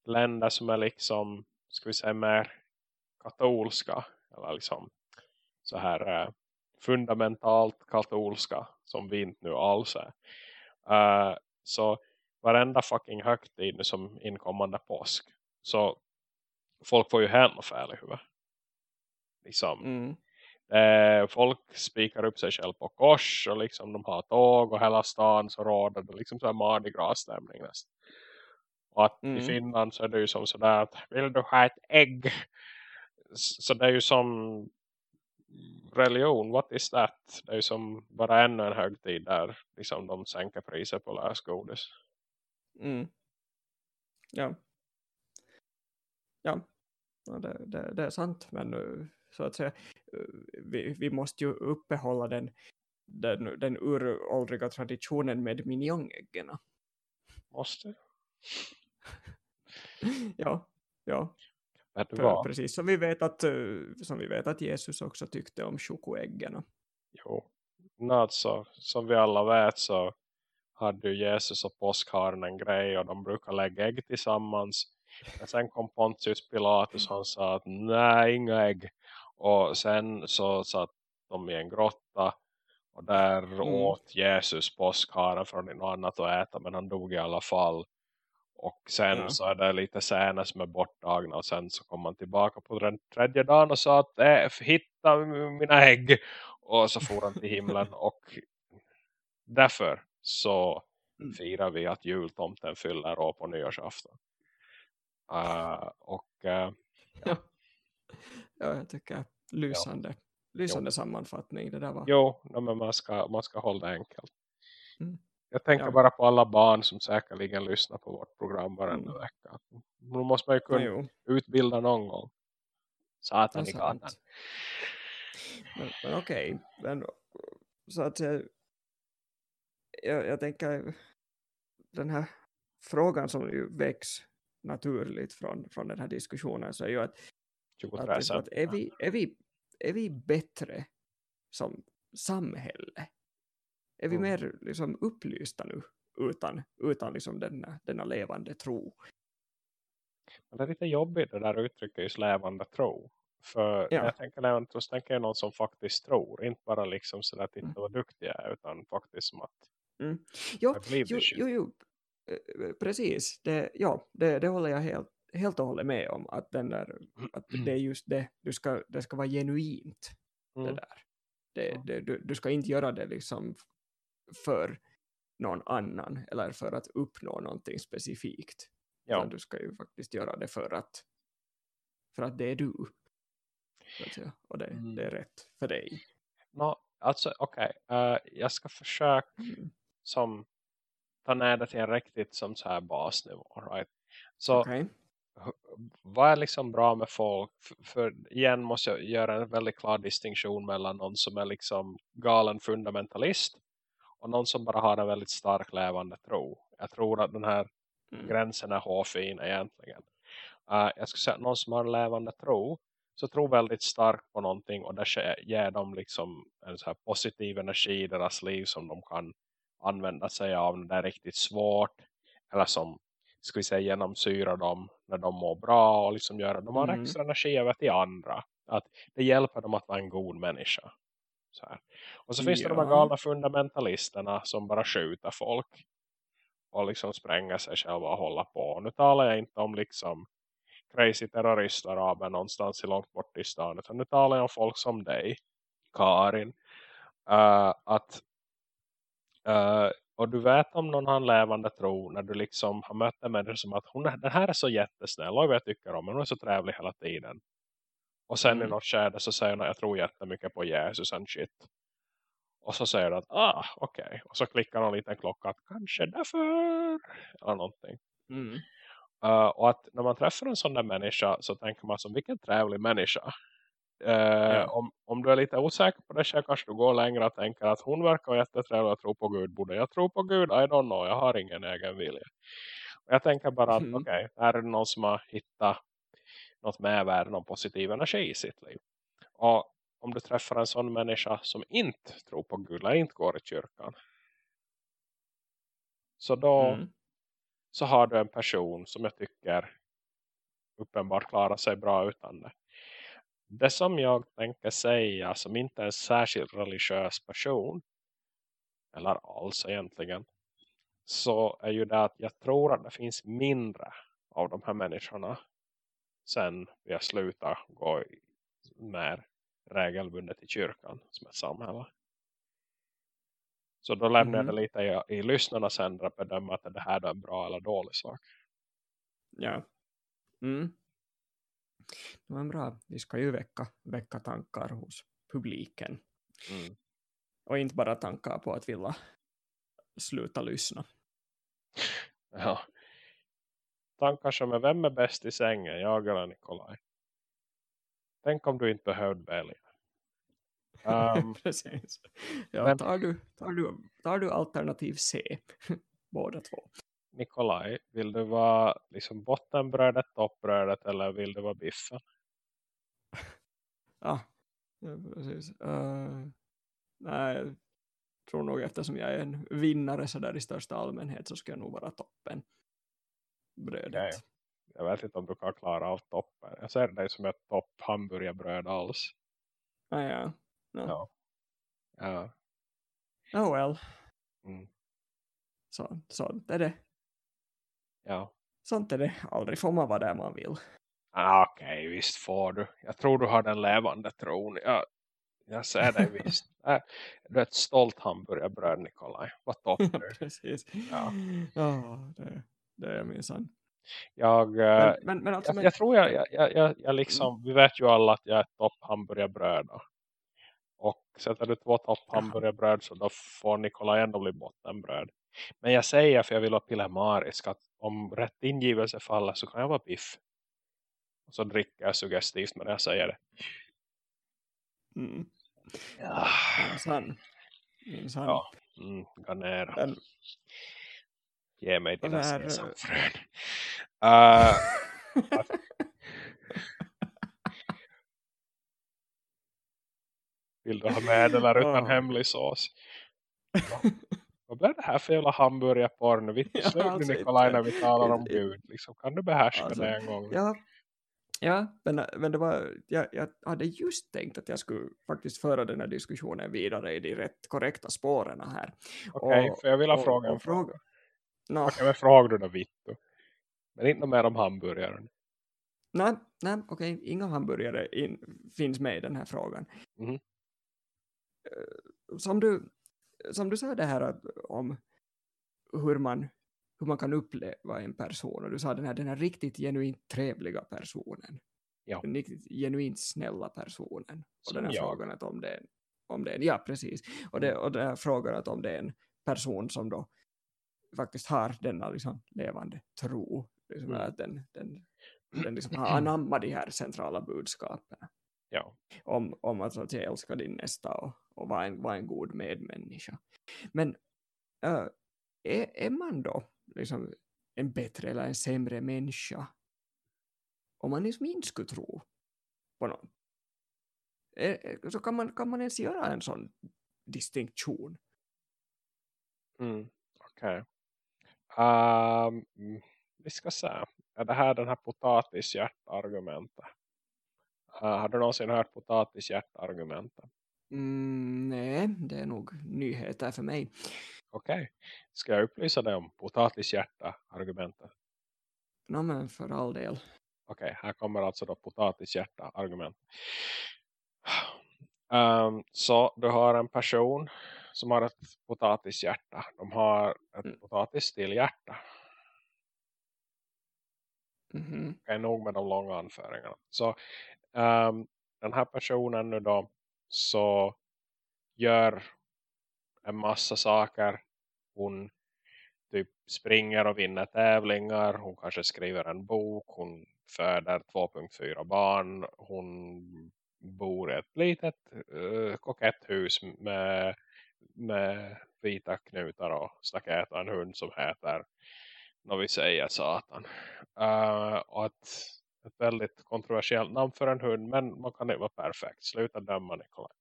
länder som är liksom, ska vi säga mer katolska. Eller liksom så här uh, fundamentalt katolska som vi inte nu alls är. Uh, så varenda fucking högtid nu som inkommande påsk. Så folk får ju fel i huvudet. Liksom. Mm. Eh, folk spikar upp sig själv på kors och liksom de har tåg och hela stan så råder det liksom så här Mardi Gras-stämning nästan. Och att mm. i Finland så är det ju som sådär att vill du ha ett ägg? Så det är ju som religion, what is that? Det är ju som bara ännu en högtid där liksom de sänker priset på lösgodis. Mm. Ja. Ja, det, det, det, är sant. Men så att säga, vi, vi måste ju uppehålla den, den, den uråldriga traditionen med minjongäggerna. Måste? ja, ja. För, precis som vi vet att eh, som vi vet att Jesus också tyckte om chokoäggen. Jo, alltså, som vi alla vet så hade ju Jesus och påskharen en grej och de brukar lägga ägg tillsammans. Men sen kom Pontius Pilatus och han sa att nej, inga ägg. Och sen så satt de i en grotta och där mm. åt Jesus påskharen från något annat att äta men han dog i alla fall. Och sen ja. så är det lite scener som är borttagna. Och sen så kommer man tillbaka på den tredje dagen och sa att äh, hitta mina ägg. Och så får han till himlen. och därför så Mm. firar vi att jultomten fyller år på nyårsafton. Uh, och uh, Ja. ja, jag tycker lysande, lysande sammanfattning det där var. jo, no, men man ska, man ska hålla det enkelt. Mm. Jag tänker Ja. bara på alla barn som säkerligen lyssnar på vårt program varenda Mm. vecka. Nu måste man ju Ja, kunna jo, utbilda någon gång. Satan i gatan. Men, men okej, men så att jag, jag, jag tänker den här frågan som ju väcks naturligt från, från den här diskussionen så är ju att, 23 att, att är, vi, är, vi, är vi bättre som samhälle? Är vi Mm. mer liksom upplysta nu utan, utan liksom denna, denna levande tro? Men det är lite jobbigt det där uttrycket just levande tro. För Ja. jag tänker levande tro så tänker jag någon som faktiskt tror. Inte bara liksom sådär titta Mm. vad duktig jag är utan faktiskt som att Jo, believe jo, shit. jo, jo. Eh, precis. Det, ja, det, det håller jag helt, helt och hållet med om. Att, den där, att det är just det. Du ska, det ska vara genuint. Det Mm. där. Det, det, du, du ska inte göra det liksom för någon annan. Eller för att uppnå någonting specifikt. Ja. Du ska ju faktiskt göra det för att, för att det är du. Och det, Mm. det är rätt för dig. Nå, alltså okej. eh, jag ska försöka Mm. som ta ner det till en riktigt som så här basnivå. Right? Så Okej. vad är liksom bra med folk? För, för igen måste jag göra en väldigt klar distinktion mellan någon som är liksom galen fundamentalist och någon som bara har en väldigt stark levande tro. Jag tror att den här Mm. gränsen är hårfin egentligen. Uh, jag skulle säga att någon som har en levande tro så tror väldigt starkt på någonting och det ger dem liksom en så här positiv energi i deras liv som de kan använda sig av när det är riktigt svårt eller som ska vi säga genomsyra dem när de mår bra och liksom göra de har Mm. extra energi över till andra att det hjälper dem att vara en god människa så här. och så finns det de här Ja. galna fundamentalisterna som bara skjuter folk och liksom spränga sig själva och hålla på. Nu talar jag inte om liksom crazy terroristaraber någonstans i långt bort i stan. Utan nu talar jag om folk som dig, Karin. Uh, att uh, och du vet om någon har en levande tro när du liksom har mött en människa som att hon den här är så jättesnäll och jag tycker om henne. Hon är så trevlig hela tiden. Och sen Mm. i något skärde så säger hon jag tror jättemycket på Jesus and shit. Och så säger du att ah okej. Och så klickar någon liten klocka att kanske därför. Eller någonting. Mm. Uh, och att när man träffar en sån där människa så tänker man som vilken trevlig människa. Uh, om, om du är lite osäker på det så kanske du går längre och tänker att hon verkar jättetrevlig och tror på Gud. Borde jag tro på Gud? I don't know. Jag har ingen egen vilja. Och jag tänker bara att Mm. okej, här är det någon som har hittat något mervärde, någon positiv energi i sitt liv. Och om du träffar en sån människa som inte tror på Gud eller inte går i kyrkan. Så då Mm. så har du en person som jag tycker uppenbart klarar sig bra utan det. Det som jag tänker säga som inte är en särskilt religiös person eller alls egentligen så är ju det att jag tror att det finns mindre av de här människorna sen vi har slutat gå mer regelbundet i kyrkan som ett samhälle. Så då lämnar jag Mhm. det lite i, i lyssnarnas händer att bedöma att det här är en bra eller dålig sak. Ja. Mm. Men bra, vi ska ju väcka, väcka tankar hos publiken. Mm. Och inte bara tankar på att vilja sluta lyssna. Ja. Tankar som är vem är bäst i sängen, jag eller Nikolaj? Tänk om du inte behövde välja. Um, Precis. Ja, men- tar, du, tar, du, tar du alternativ C, båda två. Nikolaj, vill du vara liksom bottenbrödet, toppbrödet eller vill du vara biffen? Ja, precis. Uh, nej, jag tror nog eftersom jag är en vinnare så där i största allmänhet så ska jag nog vara toppen. Brödet. Okej. Jag vet inte om du kan klara av toppen. Jag ser dig som ett topp hamburgerbröd alls. Ah, ja. No. Ja. Ja. Oh well. Mm. Så, sånt är det. Ja. Sånt är det. Aldrig får man vara där man vill. Ah, Okej, visst får du. Jag tror du har den levande tron. Jag, Jag ser det visst. Äh, du är ett stolt hamburgerbröd Nikolaj. Vad topp nu. precis. Ja. Ja, det, det är minsann. Jag, eh, Men, men, men alltså, jag, men, jag tror jag, jag, jag, jag, liksom, vi vet ju alla att jag är topp hamburgerbröd. Och sätter du två topp hamburgerbröd så då får Nikolaj ändå bli bottenbröd. Men jag säger för jag vill vara pillemarisk att om rätt ingivelse faller så kan jag vara biff. Och så dricker jag suggestivt när jag säger det. mm, Ja, minsann. Minsann. ja. Mm, garnera. Men, Ge mig dina här, eh, sesamfrön. Uh, vill du ha med eller utan Ja. hemlig sås? Vad blir det här för jävla hamburgerporr? Vi Ja, alltså, Nikolaj när vi talar om Gud. Liksom, kan du behärska Alltså, det en gång? ja, ja men, men det var, jag, jag hade just tänkt att jag skulle faktiskt föra den här diskussionen vidare i de rätt korrekta spåren här. Okej, och- för jag vill ha och- fråga en fråga. Nå, Okej, men fråga du då Vittu. Men inte mer om hamburgaren. nej, nej, okej, inga hamburgare in, finns med i den här frågan. Eh, Som, du, som du sa det här att, om hur man, hur man kan uppleva en person och du sa den här, den här riktigt genuint trevliga personen. Ja. Den riktigt genuint snälla personen. Och Som den här jag. frågan att om det är, om det är ja precis. Och, det, och den här frågan att om det är en person som då faktiskt har denna liksom levande tro. Liksom Mm. att den, den, den liksom har anammat de här centrala budskapen Ja. om, om att, att säga, älska din nästa och, och vara en, vara en god medmänniska. Men äh, är, är man då liksom en bättre eller en sämre människa om man liksom inte skulle tro på någon? Är, så kan man, kan man ens göra en sån distinktion? Mm. Okej. Okay. Um, vi ska se. Är det här den här potatishjärtargumentet? Uh, äh, har du någonsin hört potatishjärtargumentet? Mm, nej, det är nog nyheter för mig. Okej. Ska jag upplysa dig om potatishjärta-argumentet? Nå men för all del. Okej, här kommer alltså då potatishjärta-argument. Ehm, så du har en person som har ett potatishjärta. De har ett Mm. potatis till hjärta. Mhm. Okej, nog med de långa anföringarna. Så ehm, den här personen nu då så gör en massa saker. Hon typ springer och vinner tävlingar. Hon kanske skriver en bok. Hon föder 2.4 barn. Hon bor i ett litet uh, kokett hus med, med vita knutar och staket och en hund som heter när vi säger Satan. Uh, och väldigt kontroversiellt namn för en hund men man kan inte vara perfekt. Sluta döma Nikolaj.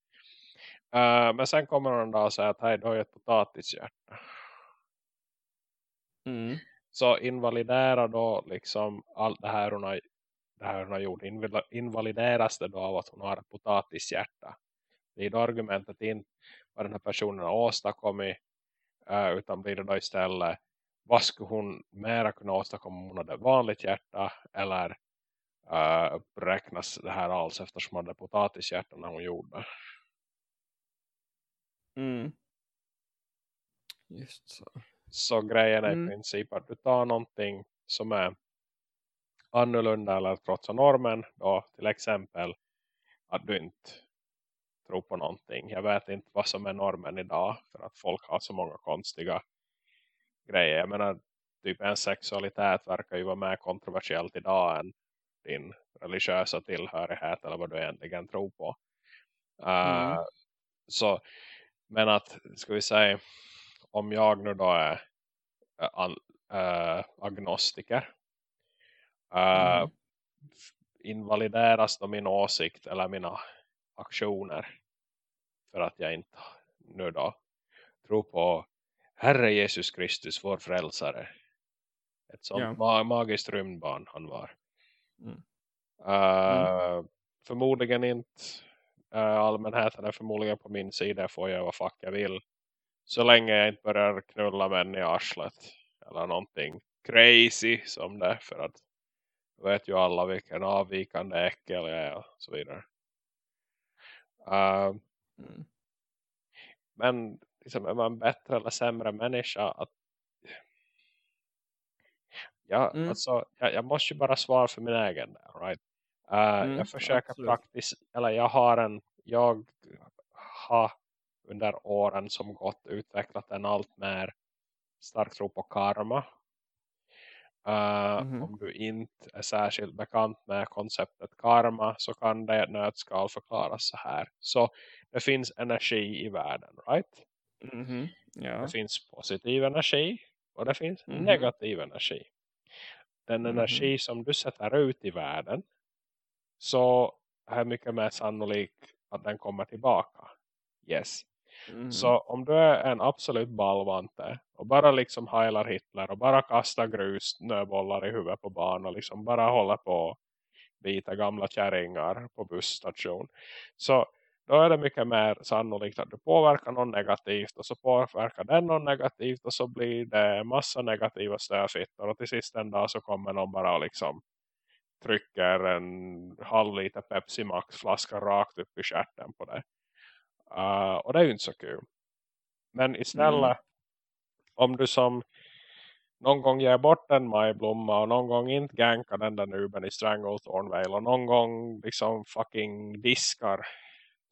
Uh, men sen kommer hon en dag och säger att hej du har ju ett potatishjärta. Mm. Så invalidera då liksom allt det här hon har, det här hon har gjort. Inval- Invalideras det då av att hon har ett potatishjärta. Det är då argumentet inte vad den här personen har åstadkommit. eh, utan blir det då istället vad skulle hon mera kunna åstadkomma om hon hade vanligt hjärta. Eller uh, räknas det här alls eftersom hon hade potatishjärta när hon gjorde. Mm. Just så. Så grejen är Mm. i princip att du tar någonting som är annorlunda eller trotsar normen. Då till exempel att du inte tror på någonting. Jag vet inte vad som är normen idag. För att folk har så många konstiga grejer. Jag menar, typ en sexualitet verkar ju vara mer kontroversiellt idag än din religiösa tillhörighet eller vad du egentligen tror på. Uh, Mm. Så, men att, ska vi säga, om jag nu då är äh, agnostiker äh, Mm. invalideras då min åsikt eller mina aktioner för att jag inte nu då tror på Herre Jesus Kristus, vår frälsare. Ett sånt Ja. ma- magiskt rymdbarn han var. Mm. Uh, Förmodligen inte. Uh, allmänheten är förmodligen på min sida. Får jag vad fuck jag vill. Så länge jag inte börjar knulla män i arslet. Eller någonting crazy som det. För att vet ju alla vilken avvikande äckel jag är och så vidare. Uh, Mm. Men liksom, är man bättre eller sämre människa att ja, Mm. alltså, jag, jag måste ju bara svara för min egen right? Uh, Mm, jag försöker absolut. praktiskt, eller jag har en, jag har under åren som gått utvecklat en allt mer stark tro på karma. Uh, Mhm. Om du inte är särskilt bekant med konceptet karma så kan det nötskal förklaras så här. Så det finns energi i världen, right? Mhm. Ja. Det finns positiv energi och det finns Mhm. negativ energi. Den Mhm. energi som du sätter ut i världen så är mycket mer sannolikt att den kommer tillbaka. Yes. Mhm. Så om du är en absolut ballvante och bara liksom heilar Hitler och bara kastar grus, snöbollar i huvudet på barn och liksom bara håller på bita gamla kärringar på busstation. Så då är det mycket mer sannolikt att du påverkar någon negativt och så påverkar den någon negativt och så blir det massa negativa stöfittor och till sist en dag så kommer någon bara liksom trycker en halv liter Pepsi Max flaska rakt upp i stjärten på det. Uh, och det är ju inte så kul. Men istället om du som någon gång ger bort en majblomma och någon gång inte gankar den där nuben i Stranglethorn Vale och någon gång liksom fucking diskar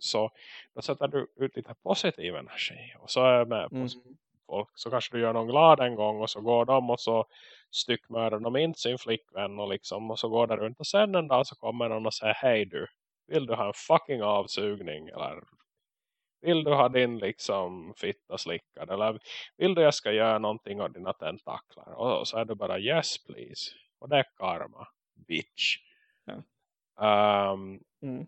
så då sätter du ut lite positiv energi och så är med på Mm. folk. Så kanske du gör någon glad en gång och så går de och så styckmördar de inte sin flickvän och liksom och så går det runt. Och sen en dag så kommer någon och säger hej du vill du ha en fucking avsugning? Eller vill du ha din liksom fitta slickad? Eller vill du jag ska göra någonting av dina tentaklar? Och så är du bara yes please. Och det är karma bitch. Ja. Ehm, Mm.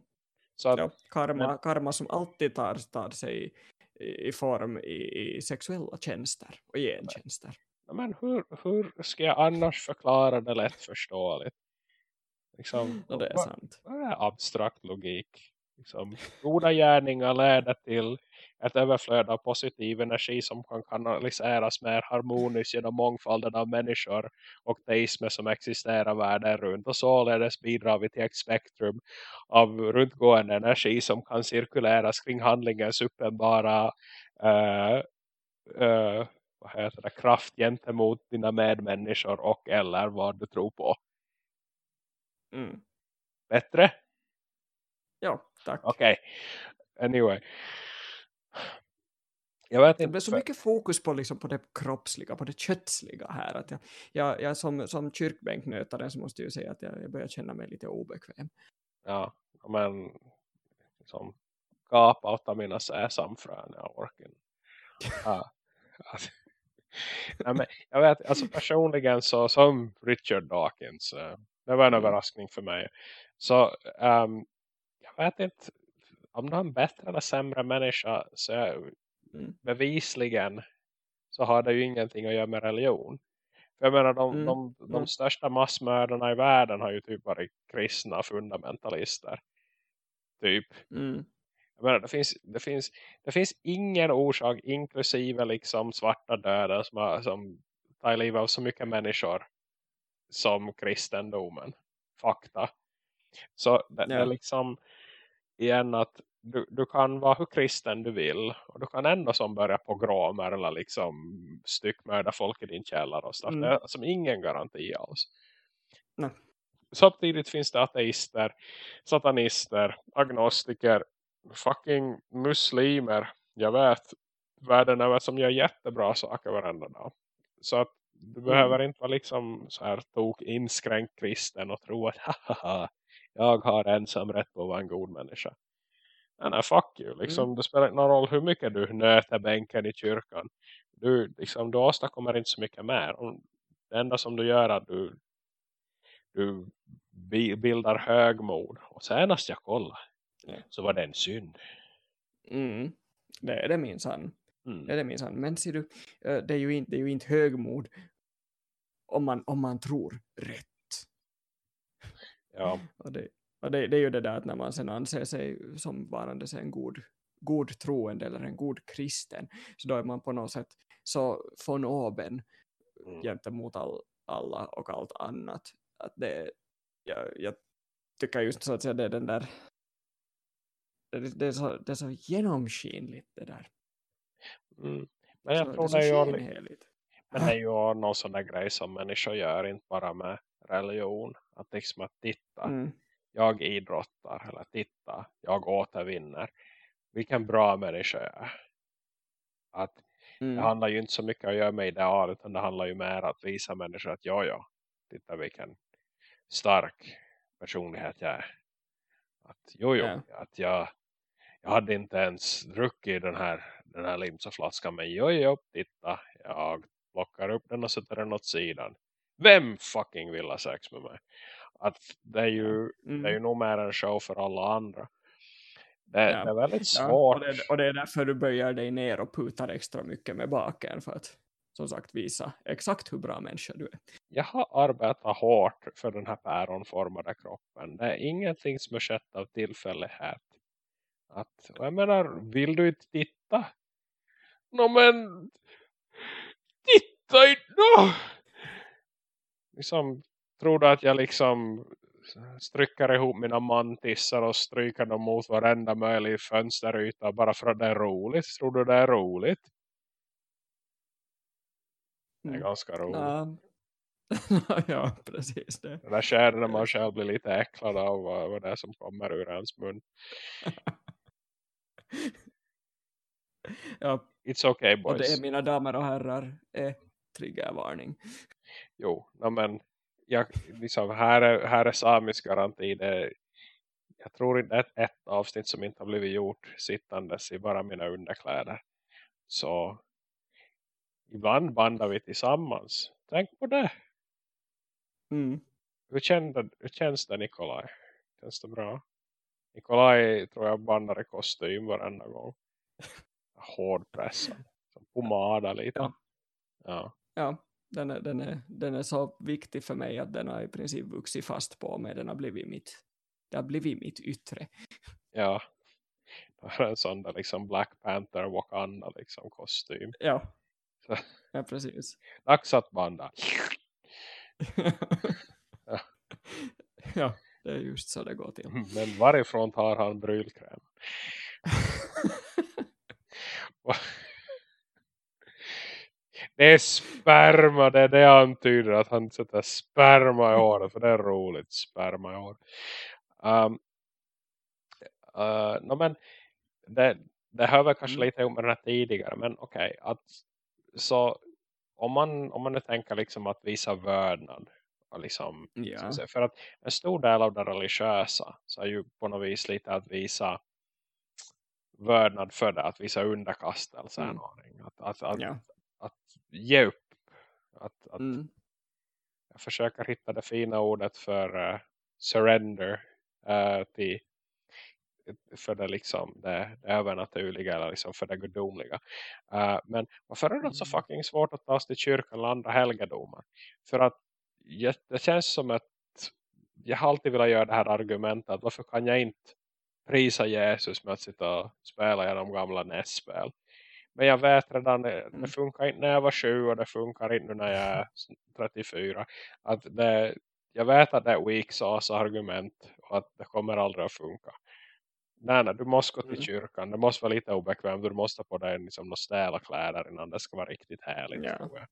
Så att, Ja, karma, men- karma som alltid tar, tar sig i, i form i, i sexuella tjänster och gentjänster. ja, men hur, hur ska jag annars förklara det lättförståeligt liksom, Och det är sant. vad är abstrakt logik liksom, goda gärningar leder till ett överflöd av positiv energi som kan kanaliseras mer harmoniskt genom mångfalden av människor och teismer som existerar världen runt och således bidrar vi till ett spektrum av runtgående energi som kan cirkuleras kring handlingens uppenbara eh, eh, vad heter det, kraft gentemot dina medmänniskor och eller vad du tror på. Mm. Bättre? Ja, tack. Okej. Anyway. Jag vet Det blev så mycket fokus på, liksom, på det kroppsliga, på det kötsliga här. Att jag, jag, jag som, som kyrkbänknötare så måste jag ju säga att jag, jag börjar känna mig lite obekväm. Ja, men liksom gapa åt mina säsamfrön. Jag orkar. Ja. Alltså, Nej, men jag vet, alltså personligen så som Richard Dawkins, eh, det var en Mm. överraskning för mig. Så ehm, jag vet inte om du är en bättre eller sämre människa så är- Mm. bevisligen så har det ju ingenting att göra med religion. För jag menar, de, Mm. de, de Mm. största massmördarna i världen har ju typ varit kristna fundamentalister. Typ. Mm. Jag menar, det, finns, det, finns, det finns ingen orsak, inklusive liksom svarta döden som, har, som tar livet av så mycket människor som kristendomen. Fakta. Så det, det Ja. är liksom igen att du, du kan vara hur kristen du vill och du kan ändå som börja pogromer eller liksom styckmörda folk i din källare och stuff. Mm. Det är som ingen garanti alls. Nej. Samtidigt finns det ateister, satanister, agnostiker, fucking muslimer. Jag vet världen över som gör jättebra saker varenda dag. Så att du Mm. behöver inte vara liksom så här tok inskränkt kristen och tro att haha, jag har ensam rätt på att vara en god människa. Nej, nej fuck you. Liksom, Mm. Det spelar inte någon roll hur mycket du nöter bänken i kyrkan. Du, liksom, du åstadkommer inte så mycket mer. Det enda som du gör är att du, du bi- bildar högmod. Och senast jag kollade Ja. så var det en synd. Mm. Det är det minsann. Mm. Det är det minsann. Men ser du, eh, det är ju inte, det är ju inte högmod om man, om man tror rätt. Ja. Och, det, och det, det är ju det där att när man sen anser sig som varande en god, god troende eller en god kristen så då är man på något sätt så von oben Mm. gentemot all, alla och allt annat. Att det, jag, jag tycker just så att säga det är den där det, det, är så, det är så genomskinligt det där. Mm. Men jag så, tror det det är ju, men det är ju någon sån där grej som människor gör, inte bara med religion. Att liksom att titta, Mm. jag idrottar, eller titta, jag återvinner. Vilken bra människa jag är. Att det Mm. handlar ju inte så mycket att göra med ideal, utan det handlar ju mer att visa människor att ja, ja, titta vilken stark personlighet jag är. Att jo, jo, Ja. att jag, jag hade inte ens druckit den här, den här limsaflaskan, men jo, jo, titta, jag plockar upp den och sätter den åt sidan. Vem fucking vill ha sex med mig? Att det är ju, Mm. det är ju nog mer en show för alla andra. Det, Ja. det är väldigt Ja, svårt. och, det, och det är därför du böjer dig ner och putar extra mycket med baken för att som sagt visa exakt hur bra människa du är. jag har arbetat hårt för den här päronformade kroppen. Det är ingenting som är skett av tillfällighet. Att, jag menar, vill du inte titta? Nå men, titta inte då! Liksom, tror du att jag liksom strycker ihop mina mantissar och stryker dem mot varenda möjlig fönsteryta bara för att det är roligt? Tror du det är roligt? Det är Mm. ganska roligt. Ja. ja, precis det. Det där sker när man själv blir lite äcklad av vad, vad det är som kommer ur ens mun. Ja, It's okay och det boys. är mina damer och herrar är triggervarning. Jo, men jag, liksom, här, är, här är samisk garanti. Det, jag tror inte ett, ett avsnitt som inte har blivit gjort sittandes i bara mina underkläder. Så ibland bandar vi tillsammans. Tänk på det. Mm. Hur, kände, hur känns det Nikolaj? Känns det bra? Nikolaj tror jag bandar i kostym varenda gång. Hårdpressad. Pomada lite. Ja. ja. Ja, den är, den, är, den är så viktig för mig att den har i princip vuxit fast på mig. Den har blivit mitt, det har blivit mitt yttre. Ja. Var en sån där liksom Black Panther Wakanda liksom kostym. Ja, Så. ja precis. Dags att banda. Ja. ja, det är just så det går till. Men varifrån tar han brylkräm? Det är sperma, det är det jag antyder att han sätter sperma i håret för det är roligt, sperma i håret. Um, uh, no, men det, det hör väl kanske lite ihop med här tidigare, men okej, att så om man, om man nu tänker liksom att visa vördnad och liksom, säga, för att en stor del av det religiösa så är ju på något vis lite att visa vördnad för det, att visa underkastelse Mm. Att, att, att, ja. Att ge upp. Att, att Mm. jag försöker hitta det fina ordet för eh, surrender eh, till för det liksom det, det övernaturliga eller liksom för det gudomliga. Eh, men varför är det så Mm. fucking svårt att ta sig till kyrkan eller andra helgedomar? För att jag, det känns som att jag har alltid velat göra det här argumentet att varför kan jag inte prisa Jesus med att sitta och spela genom gamla NES-spel. Men jag vet redan, det, Mm. funkar inte när jag var 20 och det funkar inte nu när jag är 34. Att det, jag vet att det är weak sauce argument och att det kommer aldrig att funka. Nej, nej, du måste gå till Mm. kyrkan. Det måste vara lite obekvämt. Du måste på dig liksom några stäla kläder innan det ska vara riktigt härligt. Jag.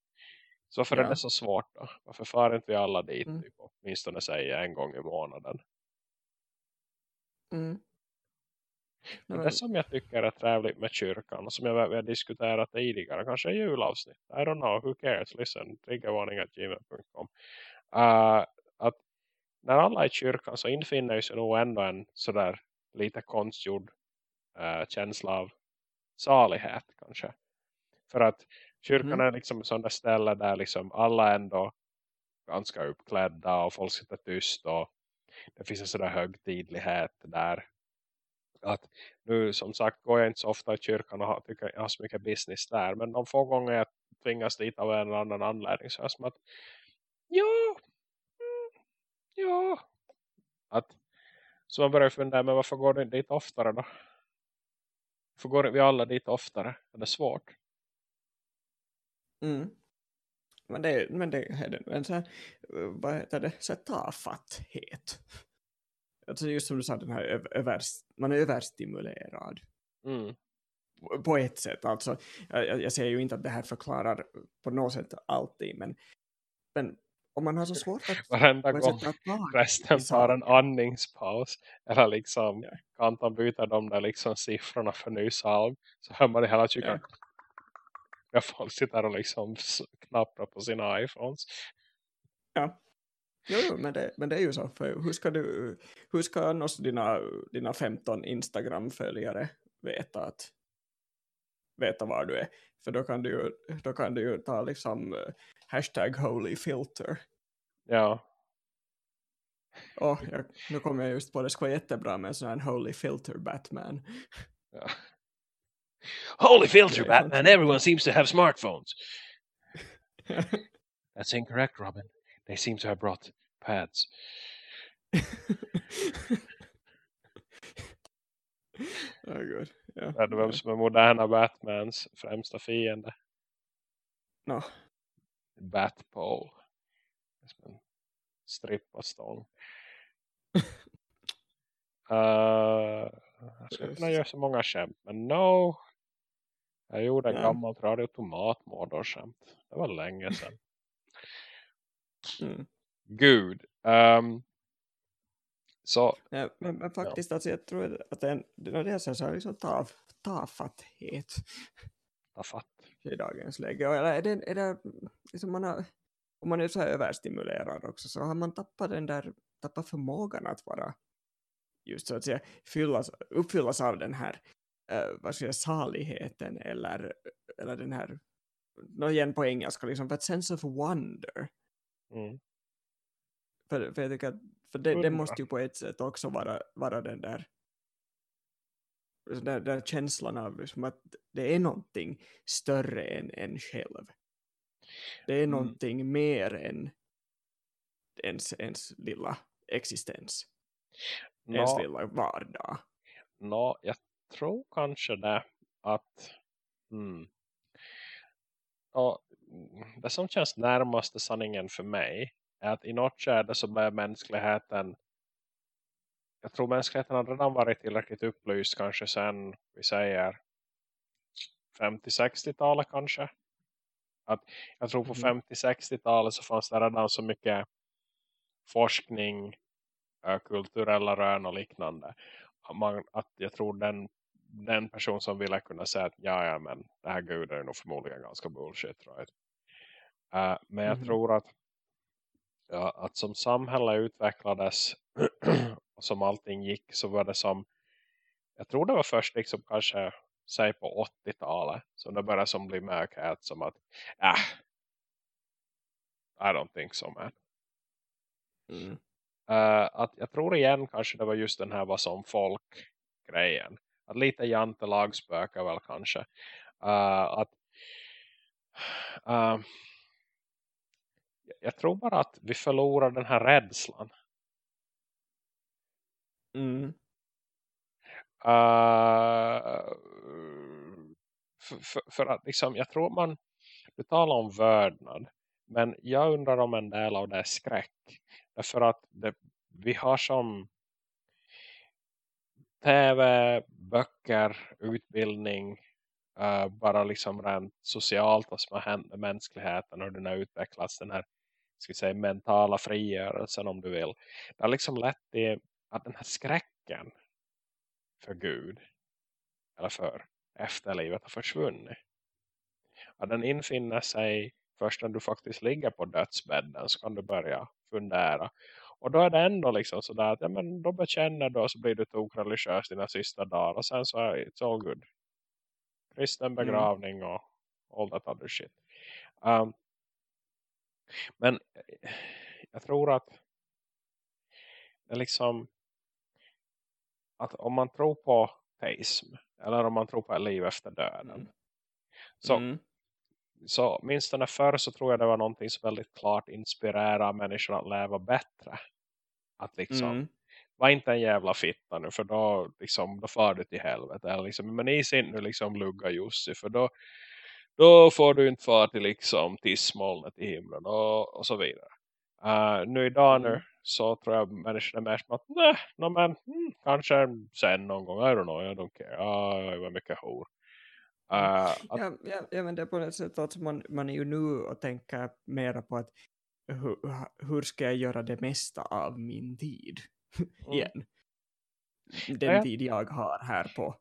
Så varför är Ja. det så svårt då? Varför far inte vi alla dit? Mm. Typ, åtminstone säga en gång i månaden. Mm. Men det som jag tycker är trevligt med kyrkan och som jag har diskuterat tidigare, kanske i julavsnitt. I don't know, who cares? Listen, triggervarning.gmail.com uh, Att när alla är i kyrkan så infinner sig nog ändå en sådär lite konstgjord uh, känsla av salighet kanske. För att kyrkan Mhm. är liksom där ställe där liksom alla ändå ganska uppklädda och folk sitter tyst och det finns en sådär högtidlighet där att nu som sagt går jag inte så ofta i kyrkan och har, tycker jag har så mycket business där. Men de få gånger jag tvingas dit av en eller annan anledning så är det som att ja, mm, ja. Att, så man börjar fundera, men varför går du inte dit oftare då? Varför går vi alla dit oftare? Är det svårt? Mm. Men det, men det är det en sån här, vad heter det, så tafatthet alltså just som du sa, den här över, man är överstimulerad. Mm. På ett sätt, alltså. Jag, jag säger ju inte att det här förklarar på något sätt allting, men, men om man har så svårt att... Varenda gång resten tar en andningspaus. Eller liksom ja. kan ta byta de där liksom siffrorna för ny salv. Så hör man det hela tiden. Ja. Jag folk sitter och liksom knappar på sina iPhones. Ja. Jo, jo men, det, men det är ju så. För hur ska, du, hur ska annars dina, dina 15 Instagram-följare veta att veta var du är? För då kan du ju, då kan du ju ta liksom uh, hashtag holy filter. Ja. Oh, jag, nu kommer jag just på det. Det ska vara jättebra med en sån här holy filter Batman. Ja. Holy filter Batman, everyone seems to have smartphones. That's incorrect Robin. They seem to have brought pads. oh, good. Ja, det vem som är moderna Batmans främsta fiende. No. Batpole. Som en strippastång. uh, jag skulle kunna göra så många skämt. Men no. Jag gjorde en ja. gammalt Radio Tomat-skämt. Det var länge sedan. Mm. Gud. Um, så, ja, men, men, faktiskt, ja. alltså, jag tror att det är så här liksom tav, tafatthet. Tafatt. I dagens läge. Eller är det, är det liksom man har, om man är så här överstimulerad också så har man tappat den där, tappat förmågan att vara just så att säga fyllas, uppfyllas av den här uh, vad ska jag, saligheten eller, eller den här, igen på engelska, liksom, för ett sense of wonder. Mm. För, för jag tycker att för det, det, måste ju på ett sätt också vara, vara den där den där känslan av liksom att det är någonting större än en själv. Det är mm. någonting mer än ens, ens lilla existens. No, ens lilla vardag. No, jag tror kanske det att hmm, och det som känns närmaste sanningen för mig är att i något skärde så börjar mänskligheten jag tror mänskligheten har redan varit tillräckligt upplyst kanske sen vi säger 50-60-talet kanske. Att jag tror på mm. 50-60-talet så fanns det redan så mycket forskning, kulturella rön och liknande. Man, att jag tror den, den person som ville kunna säga att ja, ja men det här gud är nog förmodligen ganska bullshit. Right? Uh, men jag mm. tror att ja, att som samhälle utvecklades och som allting gick så var det som jag tror det var först liksom kanske säg på 80-talet som det började som bli märkhet som att äh, I don't think so man. Mm. Uh, att jag tror igen kanske det var just den här vad som folk grejen. Att lite jantelagsböcker väl kanske. Uh, att uh, jag tror bara att vi förlorar den här rädslan. Mm. Uh, för, för, för, att liksom, jag tror man du talar om vördnad men jag undrar om en del av det är skräck därför att det, vi har som tv, böcker, utbildning uh, bara liksom rent socialt vad som har hänt med mänskligheten och den har utvecklats den här ska säga, mentala frigörelsen om du vill. Det har liksom lett till att den här skräcken för Gud eller för efterlivet har försvunnit. Att den infinner sig först när du faktiskt ligger på dödsbädden så kan du börja fundera. Och då är det ändå liksom sådär att ja, men då bekänner du och så blir du religiös dina sista dagar och sen så är it's all good. Kristen mm. begravning mm. och all that other shit. Um, men eh, jag tror att det liksom att om man tror på teism eller om man tror på liv efter döden mm. så, mm. Så minst den förr så tror jag det var någonting som väldigt klart inspirerar människor att leva bättre. Att liksom mm. var inte en jävla fitta nu för då, liksom, då far du till helvete. Eller liksom, men i sin nu liksom lugga Jussi för då, då får du inte fara till liksom tissmolnet i himlen och, och så vidare. Uh, nu idag mm. nu så tror jag människor är mer som att nej, no, men, mm, kanske sen någon gång, I don't know, I don't care, ah, jag var mycket hor. Uh, ja, ja, ja, men det är på något sätt att man, man är ju nu och tänker mera på att hur, hur ska jag göra det mesta av min tid mm. igen? Den ja. tid jag har här på,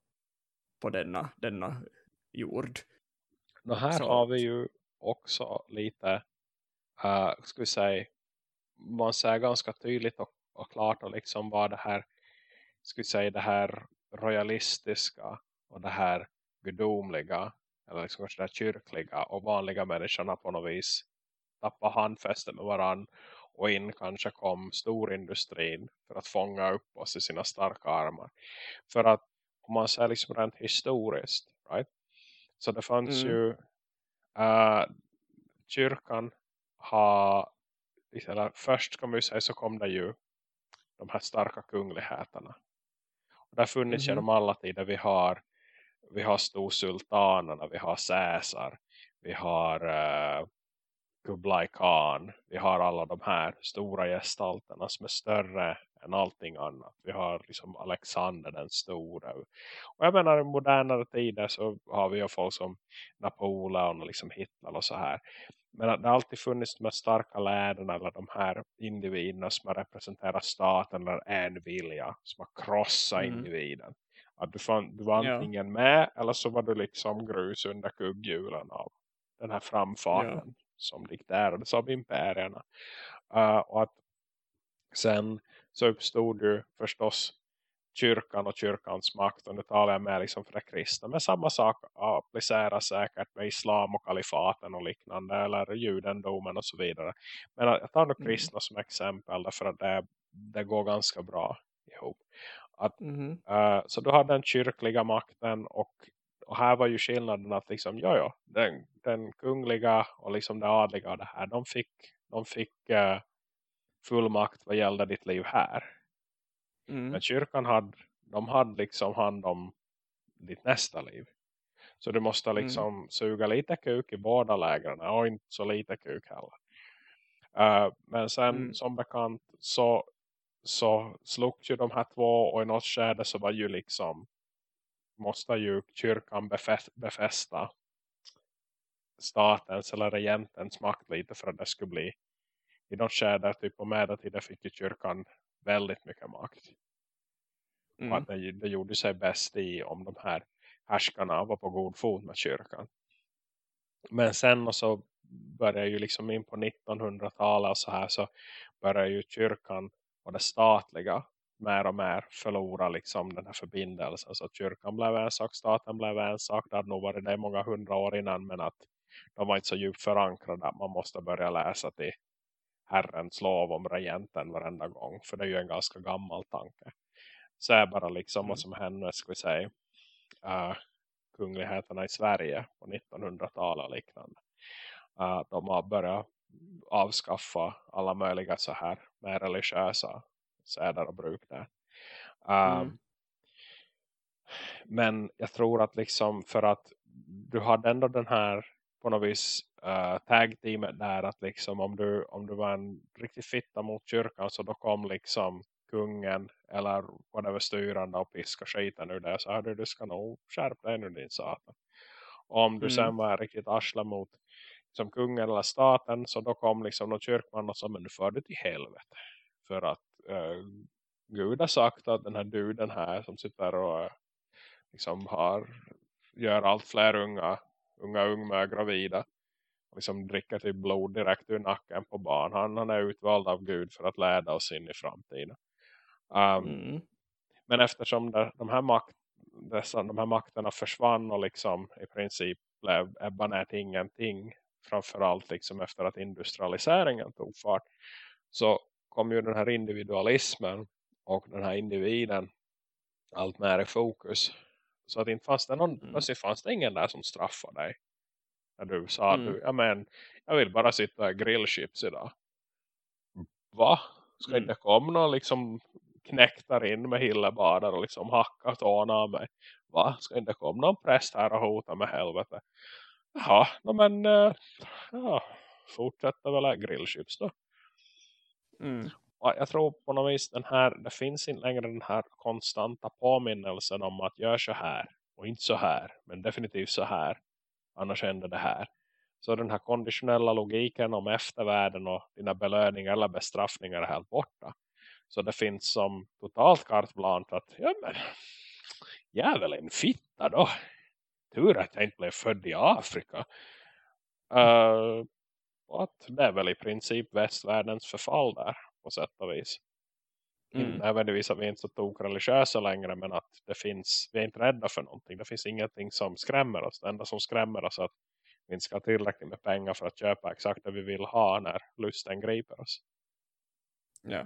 på denna, denna jord. No, här så. har vi ju också lite, uh, ska vi säga, man ser ganska tydligt och, och klart och liksom vad det här, ska vi säga det här royalistiska och det här gudomliga eller liksom det kyrkliga och vanliga människorna på något vis tappa handfästet med varann och in kanske kom storindustrin för att fånga upp oss i sina starka armar. För att om man ser liksom rent historiskt, right? Så det fanns mm. ju uh, kyrkan har eller först kan man säga så kom det ju de här starka kungligheterna. Och det har funnits mm. genom alla tider. Vi har, vi har storsultanerna, vi har Caesar, vi har uh, Kublai Khan. Vi har alla de här stora gestalterna som är större än allting annat. Vi har liksom Alexander den stora. Och jag menar i modernare tider så har vi ju folk som Napoleon och liksom Hitler och så här. Men det har alltid funnits de här starka läderna eller de här individerna som har representerat staten eller en vilja som har krossat mm. individen. Att du, fann, du var antingen ja. med eller så var du liksom grus under kugghjulen av den här framfarten. Ja som diktärades av imperierna. Uh, och att sen så uppstod ju förstås kyrkan och kyrkans makt och nu talar jag med liksom för det kristna men samma sak appliceras säkert med islam och kalifaten och liknande eller judendomen och så vidare men jag tar nu mm. kristna mm. som exempel därför att det, det går ganska bra ihop att, mm. uh, så du har den kyrkliga makten och och här var ju skillnaden att liksom, ja, ja, den, den kungliga och liksom det adliga och det här, de fick, de fick uh, full makt vad gällde ditt liv här. Mm. Men kyrkan hade, de hade liksom hand om ditt nästa liv. Så du måste mm. liksom mm. suga lite kuk i båda lägren och inte så lite kuk heller. Uh, men sen mm. som bekant så, så slogs ju de här två och i något skede så var ju liksom måste ju kyrkan befästa statens eller regentens makt lite för att det skulle bli i något skede typ på medeltiden fick ju kyrkan väldigt mycket makt. Mm. Och att det, det gjorde sig bäst i om de här härskarna var på god fot med kyrkan. Men sen så började ju liksom in på 1900-talet så här så började ju kyrkan och det statliga mer och mer förlora liksom den här förbindelsen. Så att kyrkan blev en sak, staten blev en sak. Det hade nog varit det många hundra år innan men att de var inte så djupt förankrade att man måste börja läsa till Herrens lov om regenten varenda gång. För det är ju en ganska gammal tanke. Så är bara liksom mm. vad som hände, ska vi säga, uh, kungligheterna i Sverige på 1900-talet och liknande. Uh, de har börjat avskaffa alla möjliga så här mer religiösa säder och bruk där. Um, mm. Men jag tror att liksom för att du hade ändå den här på något vis uh, tag-teamet där att liksom om du, om du var en riktigt fitta mot kyrkan så då kom liksom kungen eller whatever styrande och piska skiten ur det så hade du ska nog skärpa dig nu din satan. Om du mm. sen var riktigt arsla mot som kungen eller staten så då kom liksom någon kyrkman och sa men nu för du till helvete. För att uh, Gud har sagt att den här duden här som sitter och uh, liksom har gör allt fler unga unga ungmör gravida och liksom dricker till blod direkt ur nacken på barn. Han, han är utvald av Gud för att leda oss in i framtiden. Um, mm. Men eftersom det, de, här makt, dessa, de här makterna försvann och liksom i princip blev ebba ingenting framförallt liksom efter att industrialiseringen tog fart så kom ju den här individualismen och den här individen allt mer i fokus. Så att inte fanns det någon, mm. plötsligt fanns det ingen där som straffar dig. När du sa mm. du, ja men jag vill bara sitta och grillchips idag. Va? Ska mm. inte komma någon liksom knäktar in med hillebadar och liksom hacka tårna av mig. Va? Ska inte komma någon präst här och hota med helvete? No, men uh, ja, fortsätter väl grillchips då. Mm. jag tror på något vis den här, det finns inte längre den här konstanta påminnelsen om att göra så här och inte så här, men definitivt så här annars händer det här så den här konditionella logiken om eftervärlden och dina belöningar eller bestraffningar är helt borta så det finns som totalt carte blanche att ja men väl en fitta då tur att jag inte blev född i Afrika uh, att det är väl i princip västvärldens förfall där på sätt och vis. Mm. Nödvändigtvis att vi inte så tok religiösa längre men att det finns, vi är inte rädda för någonting. Det finns ingenting som skrämmer oss. Det enda som skrämmer oss är att vi inte ska ha tillräckligt med pengar för att köpa exakt det vi vill ha när lusten griper oss. Ja.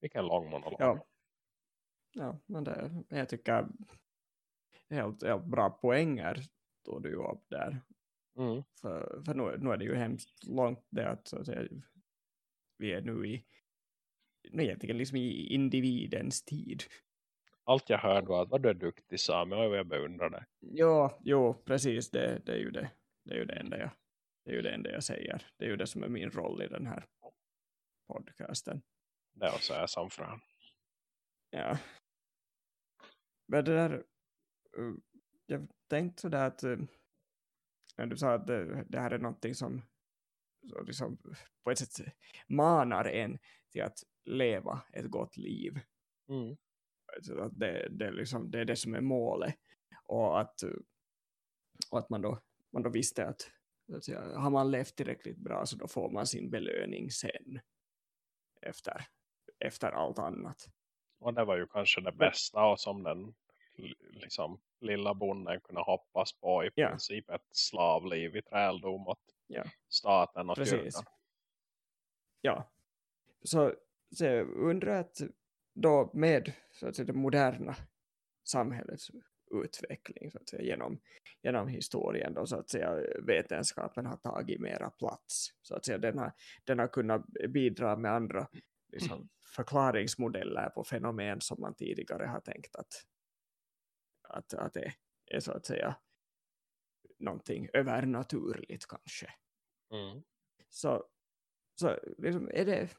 Vilken lång monolog. Ja, ja men det, jag tycker helt, helt bra poänger tog du upp där. Mm. För, för nu, nu är det ju hemskt långt det att, så att säga, vi är nu i nu egentligen liksom i individens tid. Allt jag hör då att vad du är duktig Sami och jag beundrar det. Ja, jo, precis det, det är ju det. Det är ju det enda jag det är ju det enda jag säger. Det är ju det som är min roll i den här podcasten. Det är också jag som fram. Ja. Men det där jag tänkte sådär att uh, när du sa att det, det här är någonting som så liksom, på ett sätt manar en till att leva ett gott liv. Mm. Så att det, det, liksom, det är det som är målet. Och att, och att man, då, man då visste att, att säga, har man levt tillräckligt bra så då får man sin belöning sen. Efter, efter allt annat. Och det var ju kanske det bästa och som den liksom, lilla bonden kunde hoppas på i ja. princip ett slavliv i träldom åt ja. staten och kyrkan. Ja, så, så jag undrar att då med så att säga, det moderna samhällets utveckling så att säga, genom, genom historien då så att säga vetenskapen har tagit mera plats så att säga den har, den har kunnat bidra med andra liksom, förklaringsmodeller på fenomen som man tidigare har tänkt att, att, att det är så att säga någonting övernaturligt kanske. Mm. Så, så liksom, är det,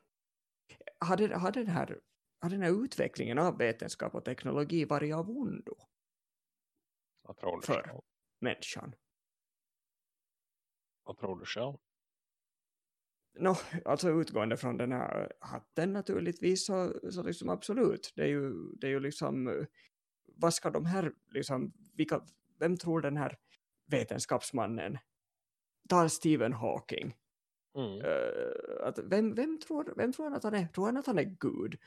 hade, hade, den här, hade den här utvecklingen av vetenskap och teknologi varit av ondo? Vad tror du för själv? människan? Vad tror du själv? No, alltså utgående från den här hatten naturligtvis så, så liksom absolut. Det är ju, det är ju liksom vad ska de här liksom, vilka, vem tror den här vetenskapsmannen tar Stephen Hawking Mm. Uh, att vem, vem, tror, vem tror han att han är? Tror han att han är Gud?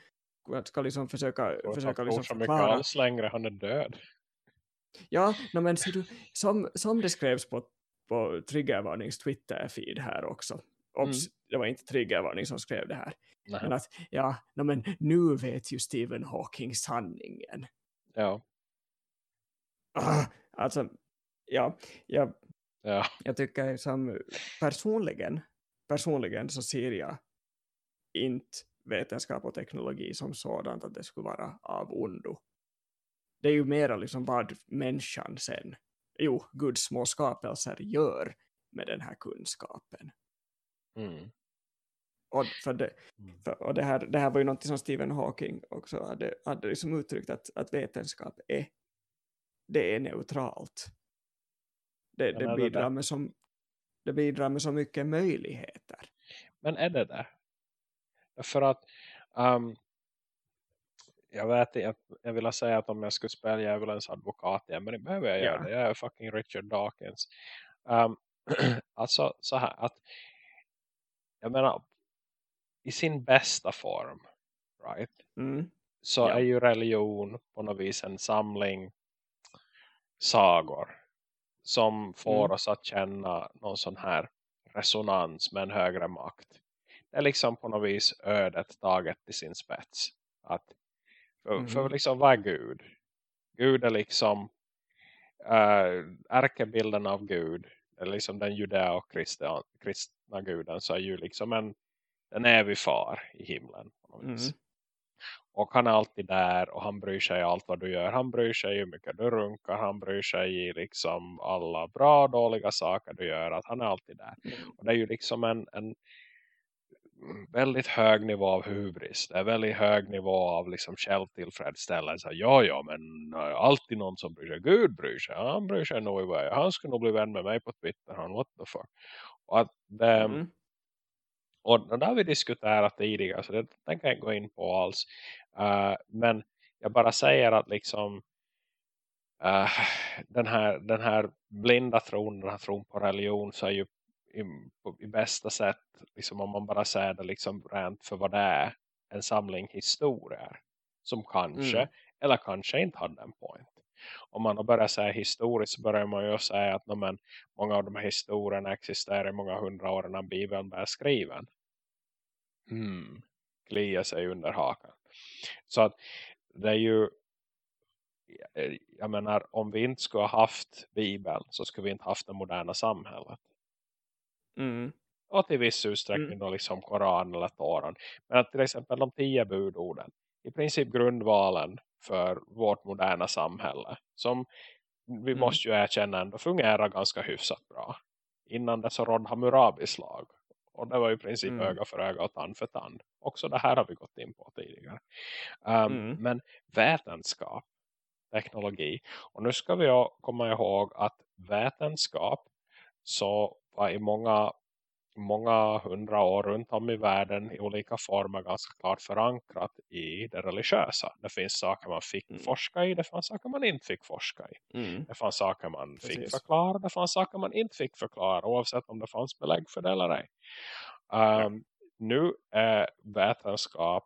Att ska liksom försöka, försöka liksom förklara. alls längre, han är död. Ja, no, men du, som, som det skrevs på, på Triggervarnings Twitter-feed här också. Ops, mm. det var inte Triggervarning som skrev det här. Nej. Men att, ja, no, men nu vet ju Stephen Hawking sanningen. Ja. Alltså, ja, jag, ja. jag tycker som personligen personligen så ser jag inte vetenskap och teknologi som sådant att det skulle vara av ondo. Det är ju mera liksom vad människan sen, jo, Guds små skapelser gör med den här kunskapen. Mm. Och, för det, mm. för, och det, här, det här var ju något som Stephen Hawking också hade, hade liksom uttryckt att, att vetenskap är, det är neutralt. Det, det bidrar med som, det bidrar med så mycket möjligheter. Men är det det? För att um, jag vet jag, jag vill säga att om jag skulle spela djävulens advokat igen, men det behöver jag göra det. Jag är fucking Richard Dawkins. Um, alltså så här att jag menar i sin bästa form right? Mm. så ja. är ju religion på något vis en samling sagor som får mm. oss att känna någon sån här resonans med en högre makt. Det är liksom på något vis ödet taget till sin spets. Att för, mm. för liksom vad är Gud? Gud är liksom äh, ärkebilden av Gud. Eller liksom den judea och kristna, kristna guden så är ju liksom en, en evig far i himlen. På något vis. Mm. Och han är alltid där och han bryr sig allt vad du gör. Han bryr sig hur mycket du runkar. Han bryr sig i liksom alla bra och dåliga saker du gör. Att han är alltid där. Och det är ju liksom en, en väldigt hög nivå av hubris. Det är väldigt hög nivå av liksom självtillfredsställelse. Ja, ja, men alltid någon som bryr sig. Gud bryr sig. Han bryr sig nog i Han skulle nog bli vän med mig på Twitter. Han, what the fuck. Och, att det, mm. Och det har vi diskuterat tidigare. Så det tänker jag inte gå in på alls. Uh, men jag bara säger att liksom uh, den, här, den här blinda tron, den här tron på religion så är ju i, på, i bästa sätt liksom om man bara säger det liksom rent för vad det är en samling historier som kanske mm. eller kanske inte hade en point. Om man börjar säga historiskt så börjar man ju säga att men, många av de här historierna existerar i många hundra år innan Bibeln börjar skriven. Hmm. Klia sig under hakan. Så att det är ju jag menar om vi inte skulle ha haft Bibeln så skulle vi inte haft det moderna samhället. Mm. Och till viss utsträckning mm. då liksom Koran eller Toran. Men att till exempel de tio budorden. I princip grundvalen för vårt moderna samhälle. Som vi mm. måste ju erkänna ändå fungerar ganska hyfsat bra. Innan det så rådde Hammurabis lag. Och det var i princip mm. öga för öga och tand för tand. Också det här har vi gått in på tidigare. Um, mm. Men vetenskap, teknologi. Och nu ska vi komma ihåg att vetenskap så var i många, många hundra år runt om i världen i olika former ganska klart förankrat i det religiösa. Det finns saker man fick mm. forska i, det fanns saker man inte fick forska i. Mm. Det fanns saker man Precis. fick förklara, det fanns saker man inte fick förklara oavsett om det fanns belägg för det eller ej. Um, ja. Nu är vetenskap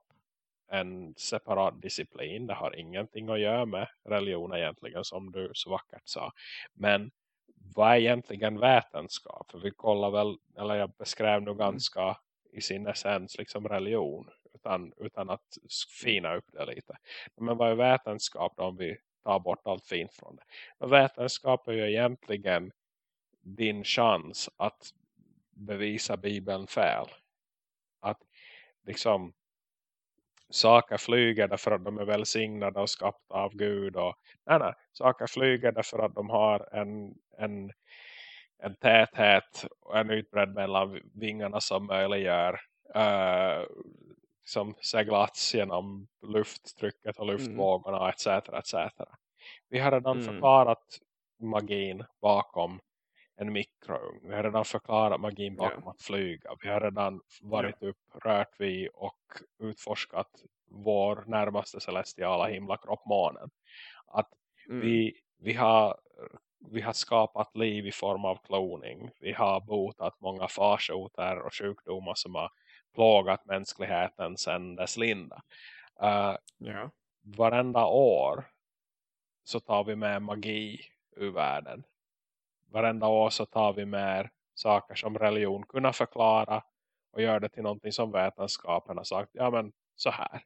en separat disciplin. Det har ingenting att göra med religion egentligen som du så vackert sa. Men vad är egentligen vetenskap? För vi kollar väl, eller jag beskrev nu mm. ganska i sin essens liksom religion utan, utan att fina upp det lite. Men vad är vetenskap då om vi tar bort allt fint från det? Men vetenskap är ju egentligen din chans att bevisa Bibeln fel. Att liksom saker flyger därför att de är välsignade och skapta av Gud. Och, nej, nej, saker flyger därför att de har en, en, en täthet och en utbredd mellan vingarna som möjliggör uh, som seglats genom lufttrycket och mm. luftvågorna mm. etc. etc. Vi har redan mm. förklarat magin bakom en mikrougn. Vi har redan förklarat magin bakom yeah. att flyga. Vi har redan varit yeah. upp, rört vid och utforskat vår närmaste celestiala himlakropp månen. Att mm. vi, vi, har, vi har skapat liv i form av kloning. Vi har botat många farsoter och sjukdomar som har plågat mänskligheten sedan dess linda. Uh, yeah. Varenda år så tar vi med magi ur världen varenda år så tar vi med saker som religion kunna förklara och gör det till någonting som vetenskapen har sagt, ja men så här.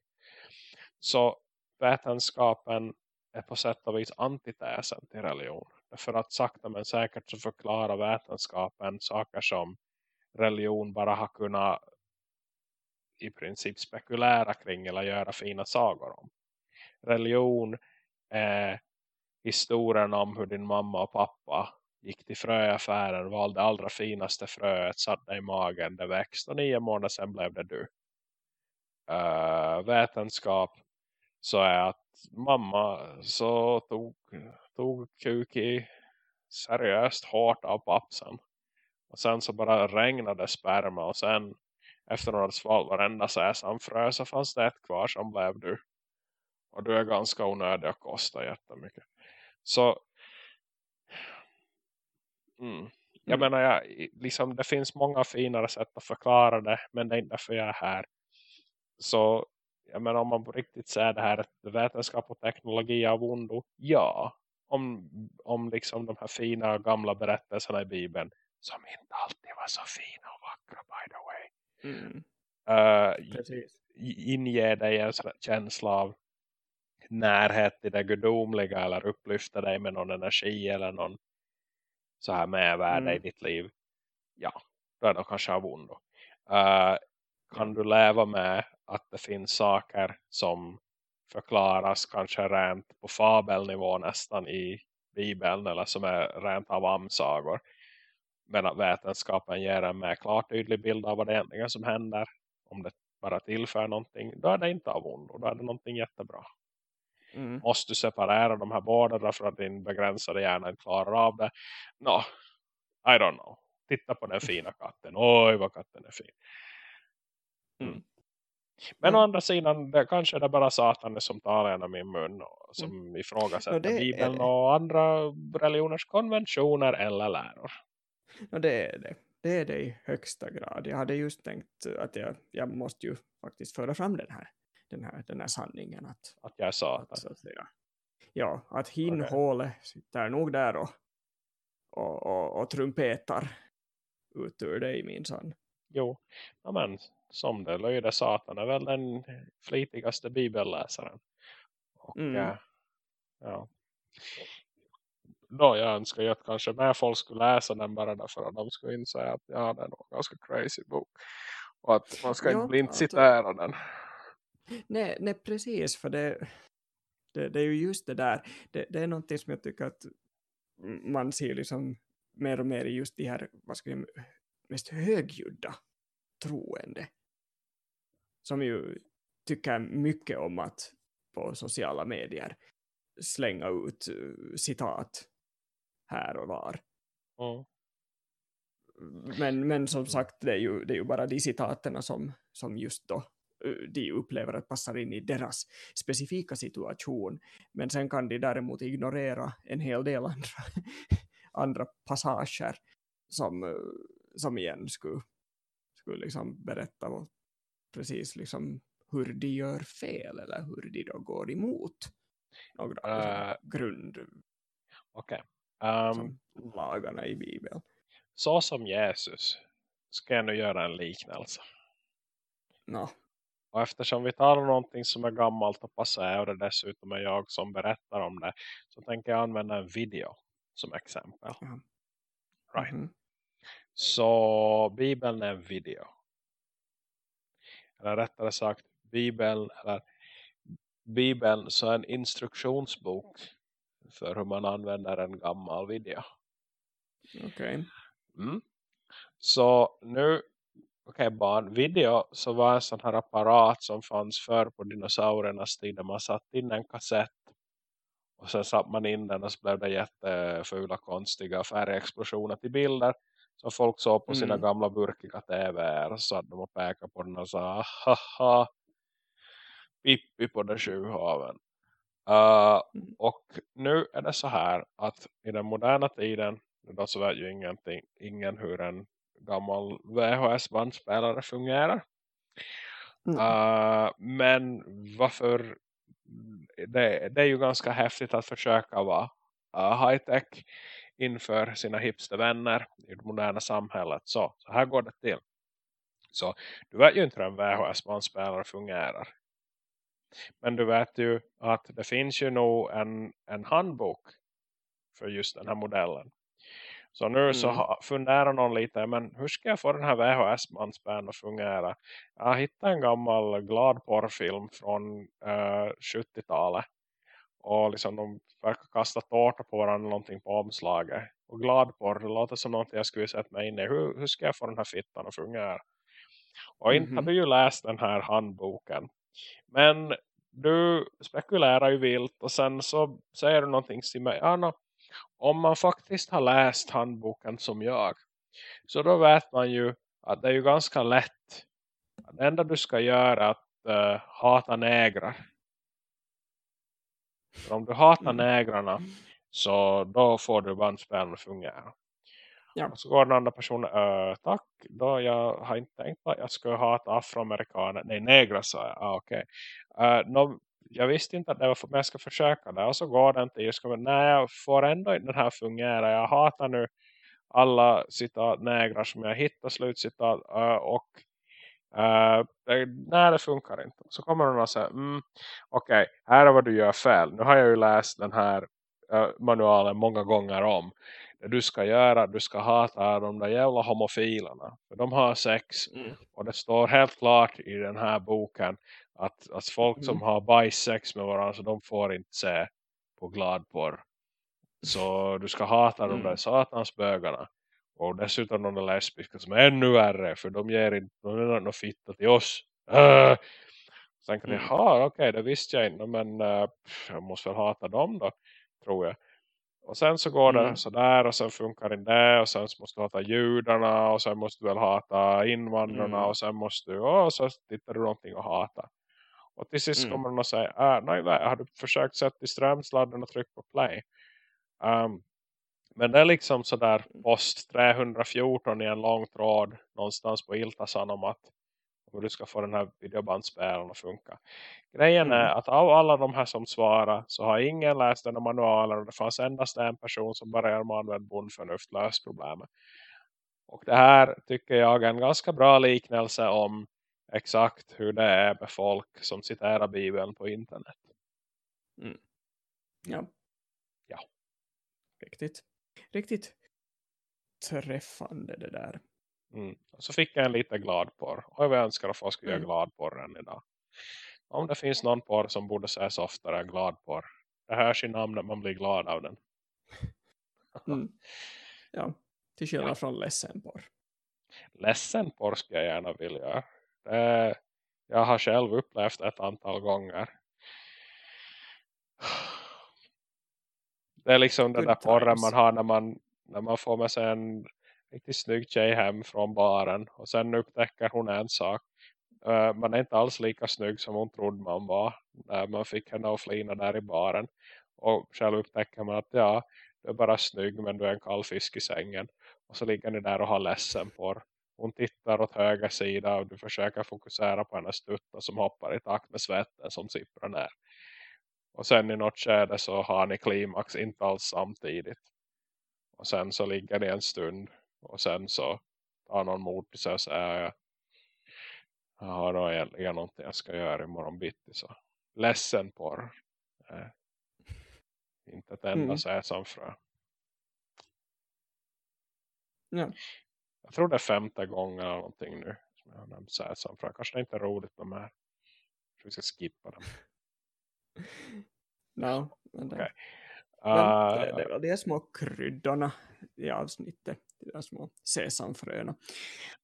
Så vetenskapen är på sätt och vis antitesen till religion. För att sakta men säkert så förklarar vetenskapen saker som religion bara har kunnat i princip spekulera kring eller göra fina sagor om. Religion är historien om hur din mamma och pappa gick till fröaffären, valde allra finaste fröet, satte i magen, det växte och nio månader sen blev det du. Uh, vetenskap så är att mamma så tog, tog Kuki seriöst hårt av pappsen. Och sen så bara regnade sperma och sen efter några svalt varenda sesamfrö så fanns det ett kvar som blev du. Och du är ganska onödig att kosta jättemycket. Så Mm. Jag mm. menar, jag, liksom, det finns många finare sätt att förklara det. Men det är inte därför jag är här. Så jag menar, om man på riktigt säger det här att vetenskap och teknologi av ondo. Ja, om, om liksom de här fina gamla berättelserna i Bibeln. Som inte alltid var så fina och vackra by the way. Mm. Uh, inger dig en känsla av närhet till det gudomliga eller upplyfta dig med någon energi eller någon så här med värde mm. i ditt liv. Ja, då är det kanske av ondo. Uh, kan du leva med att det finns saker som förklaras kanske rent på fabelnivå nästan i Bibeln eller som är rent av amsagor. Men att vetenskapen ger en mer klart tydlig bild av vad det egentligen som händer. om det bara tillför någonting, då är det inte av ondo, då är det någonting jättebra. Mm. Måste separera de här båda därför att din begränsade hjärna inte klarar av det? No, I don't know. Titta på den fina katten. Oj vad katten är fin. Mm. Men Ja. å andra sidan, det, kanske är det bara satan som talar genom min mun och som Mm. ifrågasätter är Bibeln det. och andra religioners konventioner eller läror. Ja, det är det. Det är det i högsta grad. Jag hade just tänkt att jag, jag måste ju faktiskt föra fram den här, den här, den här sanningen. Att, Att jag satan. att, så att säga, ja, att hinhålet Okej. sitter nog där och, och, och, och trumpetar ut ur dig minsann. Jo, ja, men som det löjde Satan är väl den flitigaste bibelläsaren. Och Mm. eh, ja. Då jag önskar ju att kanske mer folk skulle läsa den bara därför att de skulle inse att ja, det är nog en ganska crazy bok. Och att man ska Ja, inte blint alltså- citera den. Nej, nej precis, för det, det, det är ju just det där. Det, det är någonting som jag tycker att man ser liksom mer och mer i just de här, vad ska jag, mest högljudda troende. Som ju tycker mycket om att på sociala medier slänga ut eh, citat här och var. Mm. Men, men som sagt, det är ju, det är ju bara de citaterna som, som just då de upplever att passar in i deras specifika situation. Men sen kan de däremot ignorera en hel del andra, andra passager som, som igen skulle, skulle liksom berätta vad, precis liksom hur de gör fel eller hur de då går emot några Eh, grund Okej. Ehm, som lagarna i Bibeln. så som Jesus ska jag nu göra en liknelse. Nå, Och eftersom vi talar om någonting som är gammalt och passar och det dessutom är jag som berättar om det. Så tänker jag använda en video som exempel. Ja. Right. mhm. Så Bibeln är en video. Eller rättare sagt Bibeln eller Bibeln så är en instruktionsbok för hur man använder en gammal video. Okej. Mm. Så nu, okej barn, video så var en sån här apparat som fanns förr på dinosauriernas tid där man satt in en kassett och sen satt man in den och så blev det jättefula konstiga färgexplosioner till bilder som folk såg på sina Mm. gamla burkiga tv och så satt de och pekade på den och sa haha Pippi på de sju haven. Uh, Mm. och nu är det så här att i den moderna tiden då så vet ju ingenting, ingen hur en gammal VHS-bandspelare fungerar. Mm. Uh, men varför det, det är ju ganska häftigt att försöka vara uh, high-tech inför sina hipstervänner i det moderna samhället. Så, så här går det till. Så du vet ju inte hur en VHS-bandspelare fungerar. Men du vet ju att det finns ju nog en, en handbok för just den här modellen. Så nu så Mm. ha, funderar någon lite, men hur ska jag få den här VHS-bandspelaren att fungera? Jag hittat en gammal glad porrfilm från eh, 70-talet. Och liksom de verkar kasta tårta på varandra någonting på omslaget. Och glad porr, det låter som någonting jag skulle sätta mig in i. Hur, hur ska jag få den här fittan att fungera? Och inte har Mhm. du ju läst den här handboken. Men du spekulerar ju vilt och sen så säger du någonting till mig. Ja, nå, om man faktiskt har läst handboken som jag. Så då vet man ju att det är ju ganska lätt. Det enda du ska göra är att eh, hata negrar. För om du hatar Mm. negrarna så då får du bandspelaren att fungera. Ja. Och så går den andra personen, "Äh, tack, då jag har inte tänkt att jag skulle hata afroamerikaner. Nej, negrar sa jag. Ah, okej. Eh, nå, jag visste inte att det var för, men jag ska försöka det. Och så går den till just, men nej jag får ändå inte den här fungera. Jag hatar nu alla citat negrar som jag hittar slutcitat. och Uh, det, nej det funkar inte. Så kommer hon och säger mm, okej, okay, här är vad du gör fel. Nu har jag ju läst den här uh, manualen många gånger om. Det du ska göra, du ska hata de där jävla homofilerna. För de har sex. Mm. Och det står helt klart i den här boken att, att folk som Mm. har bajssex med varandra så de får inte se på gladporr. Så du ska hata de Mm. där satans bögarna. Och dessutom de är lesbiska som är ännu värre. För de ger inte någon fitta till oss. Uh! Sen kan mm. jag, okej okay, det visste jag inte. Men uh, jag måste väl hata dem då. Tror jag. Och sen så går mm. det sådär och sen funkar inte det. Och sen måste du hata judarna och sen måste du väl hata invandrarna. Mm. Och sen måste du, och så tittar du någonting och hata. Och till sist mm. kommer de att säga, ah, nej, nej, har du försökt sätta i strömsladden och trycka på play? Um, men det är liksom sådär mm. post 314 i en lång tråd någonstans på Iltasan om att hur du ska få den här videobandspelaren att funka. Grejen mm. är att av alla de här som svarar så har ingen läst den manualen och det fanns endast en person som bara med använd bondförnuft löst problemet. Och det här tycker jag är en ganska bra liknelse om exakt hur det är med folk som citerar Bibeln på internet. Mm. Ja. Ja. Riktigt. Riktigt träffande det där. Mm. Så fick jag en lite glad porr. Och jag önskar att folk skulle mm. göra glad porren idag. Om det finns någon porr som borde sägas oftare, glad porr. Det hörs i namnet, man blir glad av den. mm. Ja, till skillnad ja. från ledsen porr. Ledsen porr skulle jag gärna vilja. Det, jag har själv upplevt ett antal gånger. Det är liksom Good den där porren man har när man, när man får med sig en riktigt snygg tjej hem från baren. Och sen upptäcker hon en sak. Uh, man är inte alls lika snygg som hon trodde man var. När man fick henne att flina där i baren. Och själv upptäcker man att ja, du är bara snygg men du är en kall fisk i sängen. Och så ligger ni där och har ledsen på Hon tittar åt höger sida och du försöker fokusera på hennes tuttar som hoppar i takt med svetten som sipprar ner. Och sen i något skede så har ni klimax inte alls samtidigt. Och sen så ligger det en stund och sen så tar någon mod till sig och säger jag har då egentligen någonting jag ska göra imorgon bitti. Så ledsen på eh, inte ett enda mm. säsamfrö. Ja. Jag tror det är femte gången eller någonting nu som jag har nämnt säsamfrö. Kanske det inte är roligt med här. Vi ska skippa dem. no, men det, okay. uh, det, det var de små kryddorna i avsnittet de små sesamfröna.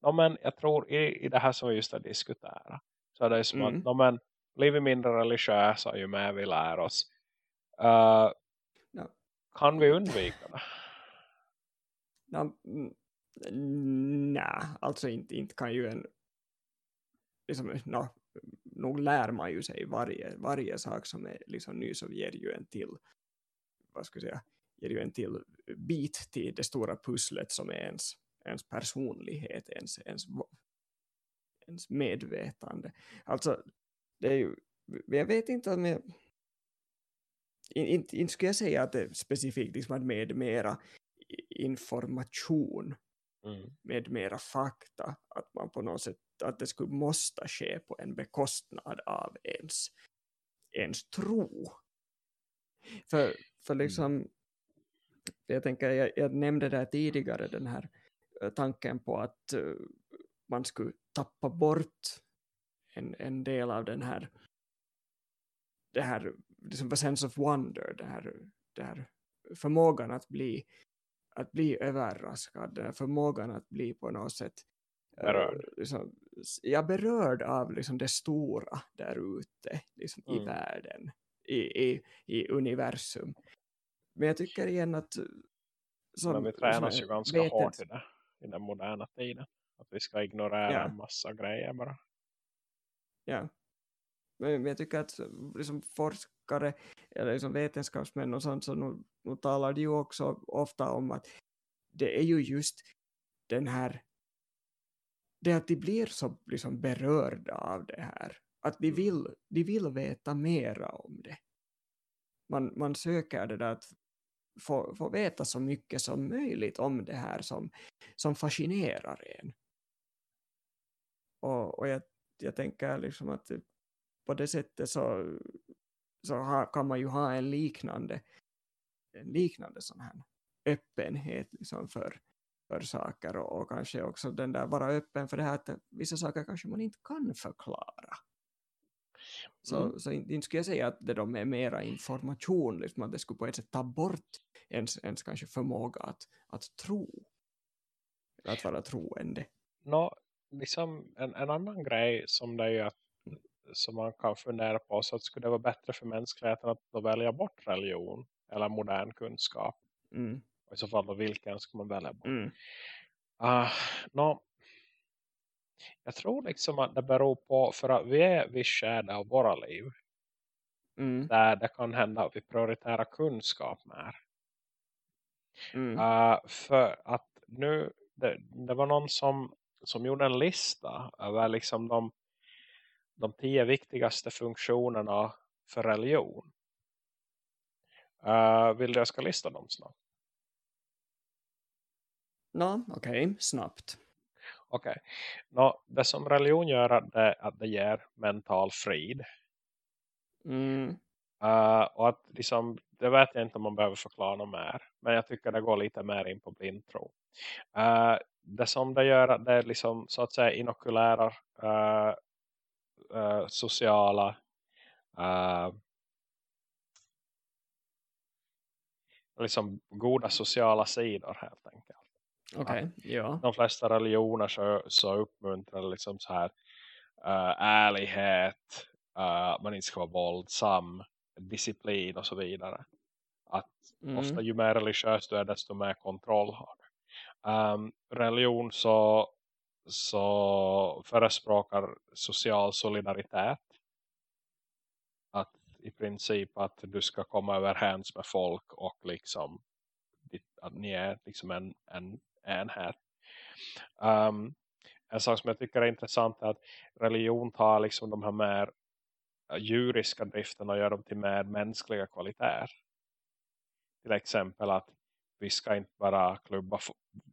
No, men jag tror i, i det här som vi just har diskuterat så är det som mm. att no, men, blir vi mindre religiösa ju mer vi lär oss. Uh, ja. Kan vi undvika det? No, Nej, alltså inte, inte kan ju en liksom, no, nog lär man ju sig varje, varje sak som är liksom ny så ger ju en till vad ska jag säga, ger ju en till bit till det stora pusslet som är ens, ens personlighet, ens, ens, ens medvetande. Alltså, det är ju, jag vet inte om jag inte, inte skulle jag säga att det är specifikt liksom att med mera information mm. med mera fakta att man på något sätt att det skulle måste ske på en bekostnad av ens, ens tro. För, för mm. liksom jag tänker, jag, jag nämnde där tidigare den här uh, tanken på att uh, man skulle tappa bort en, en del av den här det här liksom sense of wonder, det här, det här förmågan att bli att bli överraskad, den här förmågan att bli på något sätt berörd, uh, liksom, ja, berörd av liksom det stora där ute liksom, mm. i världen, i, i, i universum. Men jag tycker igen att som, Men vi tränas ju ganska vetet. hårt i, det, i den moderna tiden. Att vi ska ignorera ja. en massa grejer bara. Ja. Men jag tycker att liksom forskare eller liksom vetenskapsmän och sånt så nu, nu talar de ju också ofta om att det är ju just den här det att de blir så liksom berörda av det här. Att de mm. vill, de vill veta mera om det. Man, man söker det där att få, få veta så mycket som möjligt om det här som, som fascinerar en. Och, och jag, jag tänker liksom att på det sättet så, så ha, kan man ju ha en liknande, en liknande sån här öppenhet liksom för, för saker och, och, kanske också den där vara öppen för det här att vissa saker kanske man inte kan förklara. Så, mm. så inte skulle jag säga att det de är mera information, liksom att det skulle på ett sätt ta bort ens, ens kanske förmåga att, att tro. att vara troende. Nå, liksom en, en annan grej som det är att som man kan fundera på så att skulle det vara bättre för mänskligheten att då välja bort religion eller modern kunskap. Mm. Och i så fall då vilken ska man välja bort? Mm. Uh, no, jag tror liksom att det beror på för att vi är vid skärde av våra liv. Mm. Där det kan hända att vi prioriterar kunskap mer. Mm. Uh, för att nu, det, det var någon som, som gjorde en lista över liksom de, de tio viktigaste funktionerna för religion. Uh, vill du jag ska lista dem snabbt? Nå, okej, snabbt. Okej. Nå, det som religion gör är att det ger mental frid. Mm. Uh, och att liksom, det vet jag inte om man behöver förklara något mer. Men jag tycker det går lite mer in på blindtro. Uh, det som det gör det är liksom så att säga inokulära uh, uh, sociala uh, liksom goda sociala sidor helt enkelt. Okej, ja. De flesta religioner så, så uppmuntrar liksom så här uh, ärlighet, uh, man inte ska vara våldsam, disciplin och så vidare. Att Mm. ofta ju mer religiös du är desto mer kontroll har du. Um, religion så, så förespråkar social solidaritet. Att i princip att du ska komma överens med folk och liksom att ni är liksom en, en enhet. Um, en sak som jag tycker är intressant är att religion tar liksom de här mer eh, djuriska drifterna och gör dem till mer mänskliga kvaliteter. Till exempel att vi ska inte bara klubba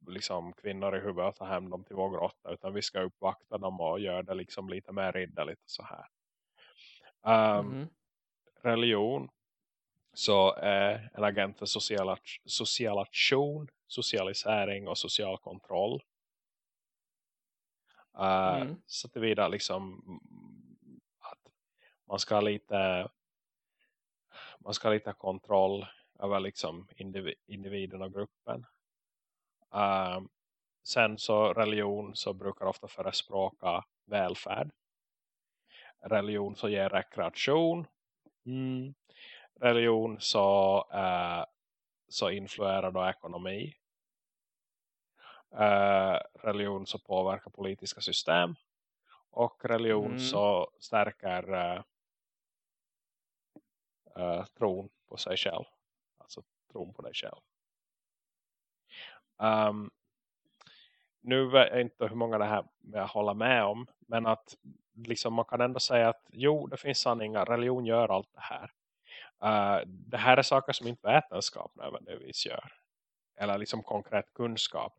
liksom, kvinnor i huvudet och ta hem dem till vår grotta utan vi ska uppvakta dem och göra det liksom lite mer ridderligt och så här. Um, Mhm. Religion så är en agent för social, socialation, socialisering och social kontroll. Uh, Mm. Så tillvida liksom mm, att man ska ha lite man ska ha lite kontroll över liksom indiv individen och gruppen. Uh, sen så religion så brukar ofta förespråka välfärd. Religion så ger rekreation. Mm. Religion så, uh, så influerar då ekonomi. Uh, religion så påverkar politiska system. Och religion Mm. så stärker uh, tron på sig själv. Tron på dig själv. Um, nu vet jag inte hur många det här jag håller med om. Men att liksom man kan ändå säga att jo, det finns sanningar. Religion gör allt det här. Uh, det här är saker som inte vetenskap nödvändigtvis gör. Eller liksom konkret kunskap.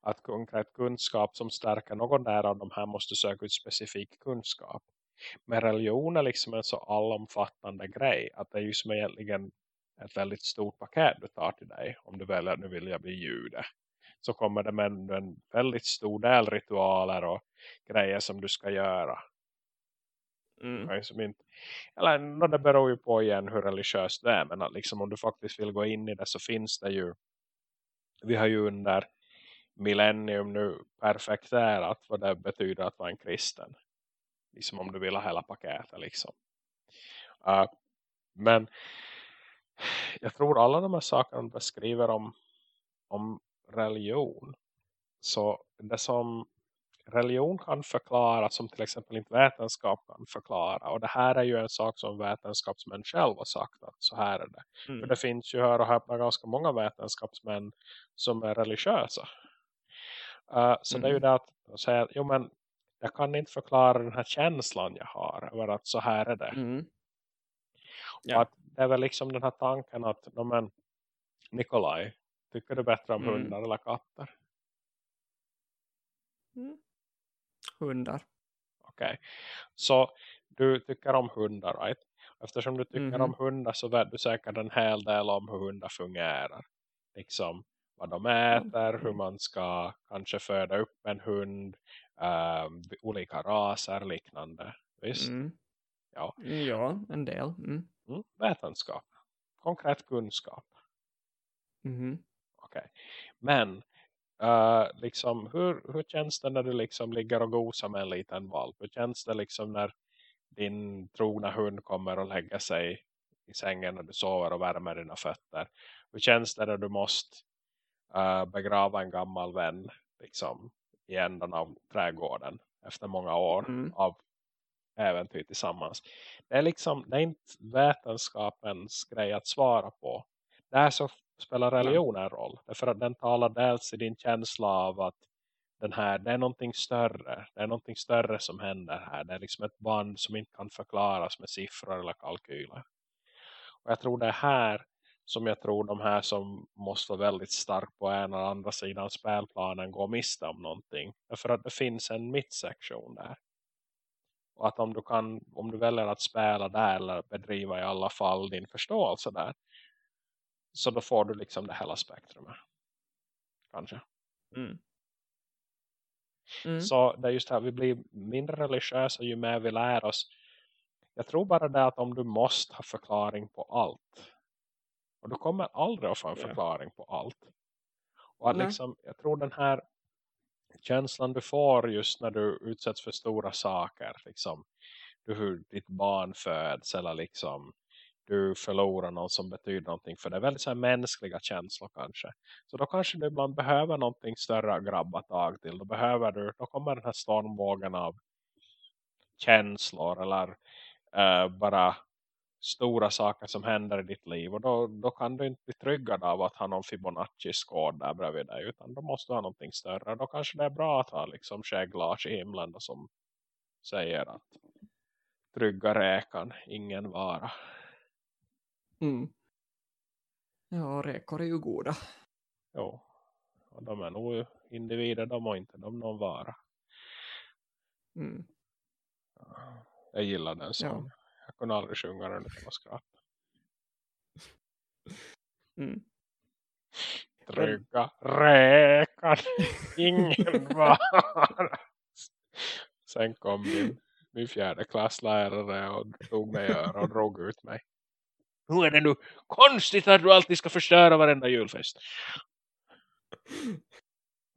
Att konkret kunskap som stärker någon där av de här måste söka ut specifik kunskap. Men religion är liksom en så allomfattande grej. Att det är ju som egentligen ett väldigt stort paket du tar till dig. Om du väljer att nu vill jag bli jude. Så kommer det med en, en väldigt stor del ritualer och grejer som du ska göra. Mm. Som inte, eller no, det beror ju på igen hur religiöst det är. Men att liksom, om du faktiskt vill gå in i det så finns det ju. Vi har ju under millennium nu perfekterat vad det betyder att vara en kristen. Liksom om du vill ha hela paketet liksom. Uh, men jag tror alla de här sakerna de beskriver om, om religion. Så det som religion kan förklara som till exempel inte vetenskap kan förklara. Och det här är ju en sak som vetenskapsmän själva har sagt att så här är det. För Mm. det finns ju här och häpna ganska många vetenskapsmän som är religiösa. Uh, så det är ju Mm. det att säga jo men jag kan inte förklara den här känslan jag har över att så här är det. Mm. Ja. att det är väl liksom den här tanken att no, men, Nikolaj, tycker du bättre om Mm. hundar eller katter? Mm. Hundar. Okej. Så du tycker om hundar, right? Eftersom du tycker Mhm. om hundar så vet du säkert en hel del om hur hundar fungerar. Liksom vad de äter, hur man ska kanske föda upp en hund, ehm, olika raser, liknande. Visst? Mm. Ja. Mm, Ja, en del. Mm. Mm, vetenskap. Konkret kunskap. Mhm. Okej. Men Uh, liksom, hur, hur känns det när du liksom ligger och gosar med en liten valp? Hur känns det liksom när din trogna hund kommer och lägger sig i sängen när du sover och värmer dina fötter? Hur känns det när du måste uh, begrava en gammal vän liksom, i änden av trädgården efter många år Mm. av äventyr tillsammans? Det är liksom, det är inte vetenskapens grej att svara på. Där så spelar religion en roll. Därför att den talar dels i din känsla av att den här, det är någonting större. Det är någonting större som händer här. Det är liksom ett band som inte kan förklaras med siffror eller kalkyler. Och jag tror det är här som jag tror de här som måste vara väldigt stark på ena eller andra sidan spelplanen går miste om någonting. Därför att det finns en mittsektion där. Och att om du, kan, om du väljer att spela där eller bedriva i alla fall din förståelse där. Så då får du liksom det hela spektrumet. Kanske. Mm. Mm. Så det är just här, vi blir mindre religiösa ju mer vi lär oss. Jag tror bara det att om du måste ha förklaring på allt. Och du kommer aldrig att få en förklaring på allt. Och att liksom, jag tror den här känslan du får just när du utsätts för stora saker. Liksom, du, hur ditt barn föds eller liksom du förlorar någon som betyder någonting för det är väldigt så här mänskliga känslor kanske. Så då kanske du ibland behöver någonting större att grabba tag till. Då behöver du, då kommer den här stormvågen av känslor eller eh, bara stora saker som händer i ditt liv. Och då, då kan du inte bli tryggad av att ha någon Fibonacci-skåd där bredvid dig. Utan då måste du ha någonting större. Då kanske det är bra att ha liksom skägglars i himlen då, som säger att trygga räkan, ingen vara. Mm. Ja, räkor är ju goda. Jo. Och de är nog individer, de har inte de någon vara. Mm. Jag gillar den sången. Jag kunde aldrig sjunga den utan att skratta. Mm. Trygga räkan, ingen vara. Sen kom min, min fjärde klasslärare och tog mig och drog ut mig. Hur är det nu konstigt att du alltid ska förstöra varenda julfest?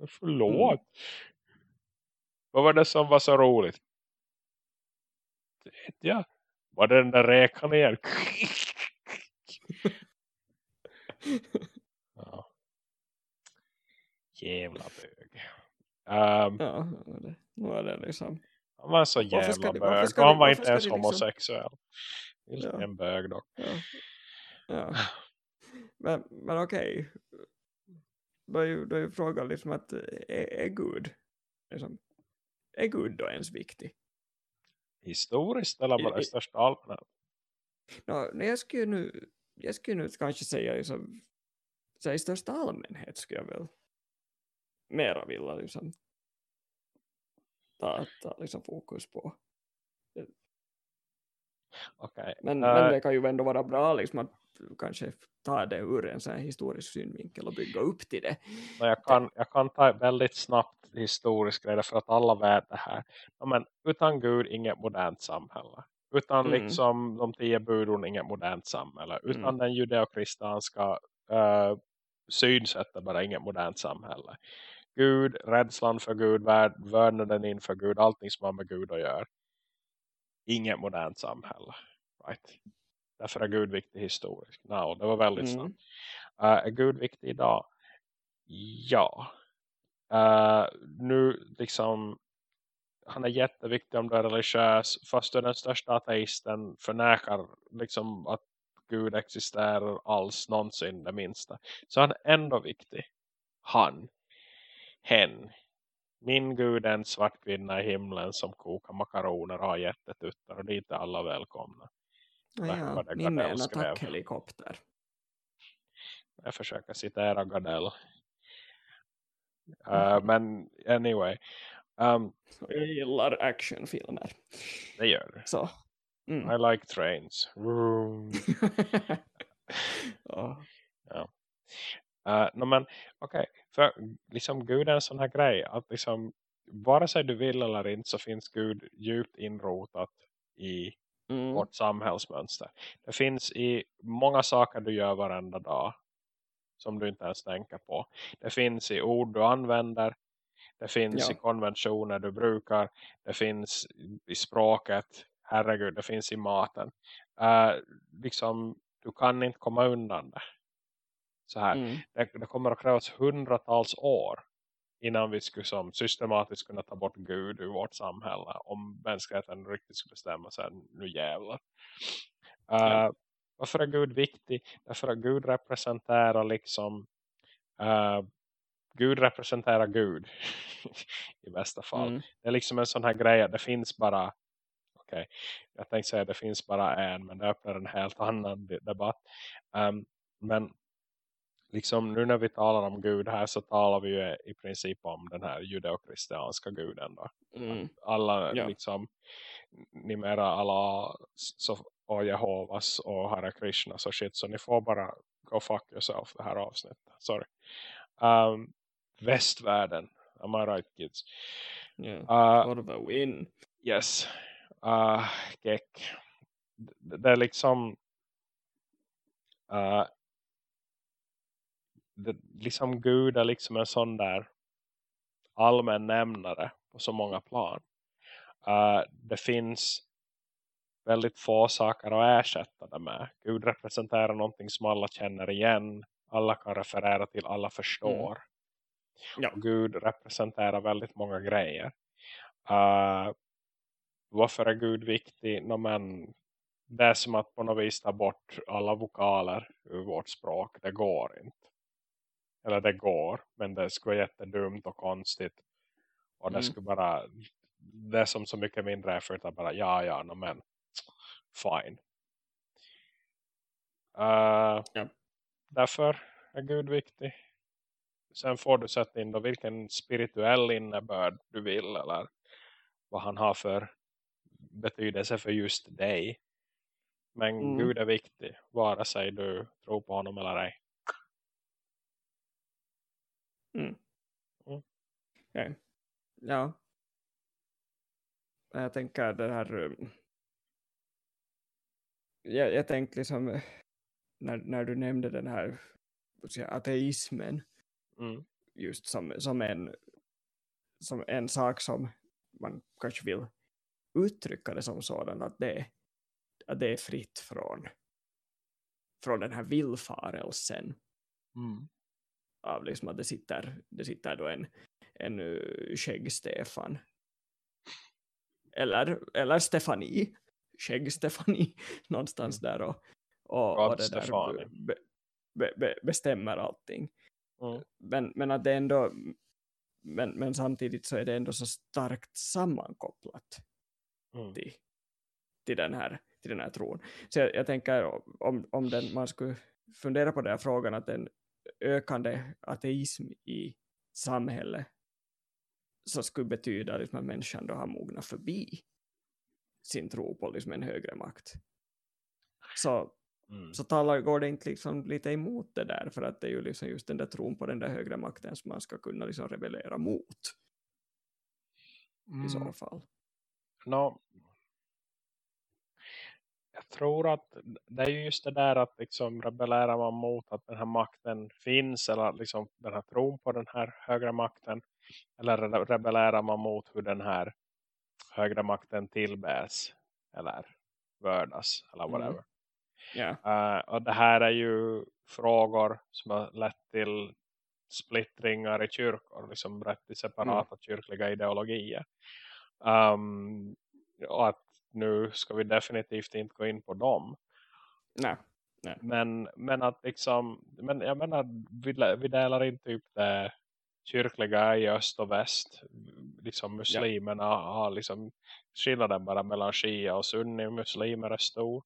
Förlåt. Mm. Vad var det som var så roligt? Det vet jag. Var det den där räkan igen? ja. Jävla bög. Um, Ja, nu är det, är det liksom. han var så jävla det- bög. Och han det- var inte ens det liksom- homosexuell. Ja. En bög dock. Ja. ja. Men, men okej. Då är ju, då är ju frågan liksom att är, är Gud liksom, är Gud då ens viktig? Historiskt eller bara I- största allmänhet. Nå, nej, jag skulle nu jag skulle nu kanske säga liksom, så i största allmänhet skulle jag väl mera vilja liksom ta, ta liksom fokus på. Okej. Men, Eh, men det kan ju ändå vara bra liksom att kanske ta det ur en sån här historisk synvinkel och bygga upp till det. Jag, kan, jag kan ta väldigt snabbt historisk grej för att alla vet det här. Ja, men utan Gud inget modernt samhälle. Utan Mm. liksom de tio budorden inget modernt samhälle. Utan Mm. den judeokristanska uh, synsättet bara inget modernt samhälle. Gud, rädslan för Gud, vördnaden inför Gud, allting som har med Gud att göra. Inget modernt samhälle. Right? Därför är Gud viktig historiskt. No, det var väldigt snabbt. Mm. Uh, är Gud viktig idag? Ja. Uh, nu liksom han är jätteviktig om du är religiös. Fast du är den största ateisten förnekar liksom att Gud existerar alls någonsin det minsta. Så han är ändå viktig. Han. Hen. Min Gud är en svart kvinna i himlen som kokar makaroner och har jättetuttar och dit är alla välkomna. Ja, Tack ja, min en skrev. attackhelikopter. Jag försöker citera Gardell. Uh, men anyway. Um, Jag gillar actionfilmer. det gör du. Så. Mm. I like trains. Vroom. ja. Uh, no, men okej, för liksom Gud är en sån här grej att liksom vare sig du vill eller inte så finns Gud djupt inrotat i Mm. vårt samhällsmönster. Det finns i många saker du gör varenda dag som du inte ens tänker på. Det finns i ord du använder. Det finns Ja. i konventioner du brukar. Det finns i språket. Herregud, det finns i maten. Eh, liksom, du kan inte komma undan det. Så här. Mm. Det, det kommer att krävas hundratals år innan vi skulle som systematiskt kunna ta bort Gud ur vårt samhälle om mänskligheten riktigt skulle bestämma sig nu jävlar. Uh, Ja. Varför är Gud viktig? Därför att Gud representerar liksom uh, Gud representerar Gud i bästa fall. Mm. Det är liksom en sån här grej det finns bara okej, jag tänkte säga att det finns bara en men det öppnar en helt annan de- debatt. Um, men liksom nu när vi talar om Gud här så talar vi ju i princip om den här judeokristianska guden då. Mm. Alla Ja. liksom numera alla så, och Jehovas och Hare Krishna så shit så ni får bara go fuck yourself det här avsnittet. Sorry. Um, västvärlden. Am I right kids? Ja. Uh, For the win. Yes. Uh, Geck. Det, det är liksom uh, det, liksom Gud är liksom en sån där allmän nämnare på så många plan. Uh, det finns väldigt få saker att ersätta det med. Gud representerar någonting som alla känner igen. Alla kan referera till, alla förstår. Ja. Och Gud representerar väldigt många grejer. Uh, varför är Gud viktig? No, men det är som att på något vis ta bort alla vokaler ur vårt språk. Det går inte. Eller det går. Men det skulle vara jättedumt och konstigt. Och det Mm. skulle bara... Det är som så mycket mindre effort att bara ja, ja, no, men fine. Uh, Ja. Därför är Gud viktig. Sen får du sätta in då vilken spirituell innebörd du vill eller vad han har för betydelse för just dig. Men Mm. Gud är viktig, vare sig du tror på honom eller ej. Okej. Ja. Jag tänker det här... Jag, jag tänkte liksom eh, när, när du nämnde den här ateismen Mm. just som, som, en, som en sak som man kanske vill uttrycka det som sådan att det, att det är fritt från, från den här villfarelsen Mm. av liksom att det sitter, det sitter då en, en uh, skägg-Stefan eller, eller Stefanie skägg-Stefanie någonstans där och, och, och det där be, be, be, bestämmer allting Mm. men, men att det ändå men, men samtidigt så är det ändå så starkt sammankopplat Mm. till, till, den, här, till den här tron. Så jag, jag tänker om, om den, man skulle fundera på den här frågan att en ökande ateism i samhället så skulle betyda liksom att människan då har mognat förbi sin tro på liksom en högre makt. Så, Mm. så talar, går det inte liksom lite emot det där för att det är ju liksom just den där tron på den där högre makten som man ska kunna liksom rebellera mot i så Mm. fall. Nå, jag tror att det är ju just det där att liksom rebellerar man mot att den här makten finns eller liksom den här tron på den här högre makten eller re- rebellerar man mot hur den här högre makten tillbäs eller vördas eller Mm. whatever. Ja. Eh, och det här är ju frågor som har lett till splittringar i kyrkor, liksom rätt till separata kyrkliga ideologier. Um, och att nu ska vi definitivt inte gå in på dem. Nej. Men, men att liksom, men jag menar, vi, vi delar inte typ det kyrkliga i öst och väst. Liksom muslimerna har liksom skillnaden bara mellan shia och sunni. Muslimer är stor.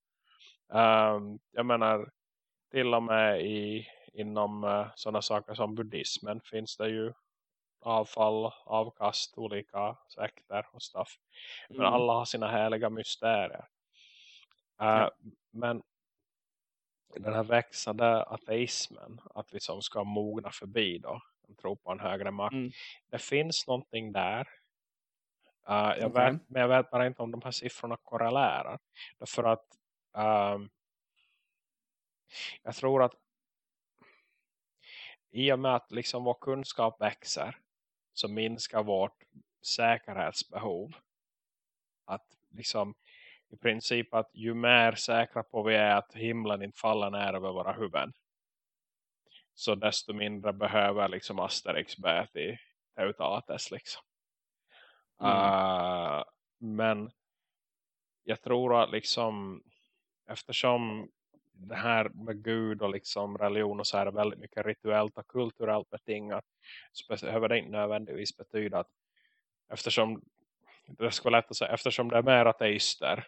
Um, jag menar, till och med i, inom uh, sådana saker som buddhismen finns det ju avfall, avkast, olika sekter och stuff. Men Mm. alla har sina härliga mysterier. Uh, Ja. Men den här växande ateismen, att vi som ska mogna förbi då, en tro på en högre makt. Mm. Det finns någonting där. Uh, jag Okej. vet, men jag vet bara inte om de här siffrorna korrelerar. Därför att ehm, jag tror att i och med att liksom vår kunskap växer så minskar vårt säkerhetsbehov. Att liksom i princip att ju mer säkra på vi är att himlen inte faller ner över våra huvuden så desto mindre behöver liksom Asterix bä till Teutates liksom. Mm. Uh, men jag tror att liksom eftersom det här med Gud och liksom religion och så är väldigt mycket rituellt och kulturellt betingat så behöver det inte nödvändigtvis betyda att eftersom det skulle lätt att säga, eftersom det är mer ateister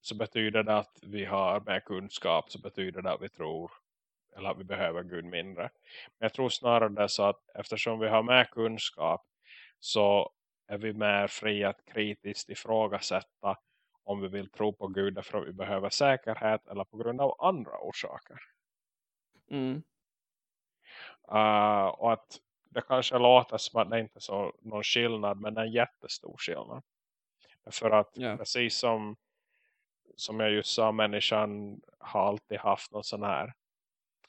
så betyder det att vi har mer kunskap så betyder det att vi tror eller att vi behöver Gud mindre. Men jag tror snarare det så att eftersom vi har mer kunskap så är vi mer fria att kritiskt ifrågasätta om vi vill tro på Gud därför att vi behöver säkerhet eller på grund av andra orsaker. Mm. Uh, och att det kanske låter som att det inte är så någon skillnad men det är en jättestor skillnad. För att yeah. precis som som jag just sa, människan har alltid haft någon sån här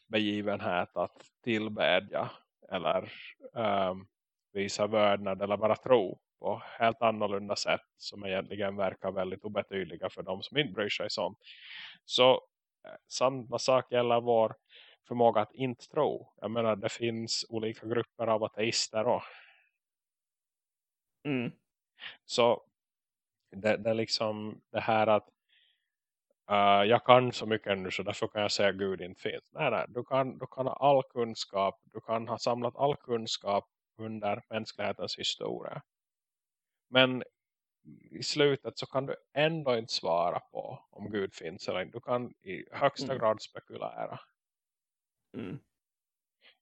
begivenhet att tillbedja eller um, visa vördnad eller bara tro på helt annorlunda sätt som egentligen verkar väldigt obetydliga för de som inte bryr sig sånt. Så eh, samma sak gäller vår förmåga att inte tro. Jag menar det finns olika grupper av ateister och mm. så det, det är liksom det här att uh, jag kan så mycket nu så därför kan jag säga att Gud inte finns. Nej, nej, du kan, du kan ha all kunskap, du kan ha samlat all kunskap under mänsklighetens historia. Men i slutet så kan du ändå inte svara på om Gud finns eller inte. Du kan i högsta mm. grad spekulera. Mm.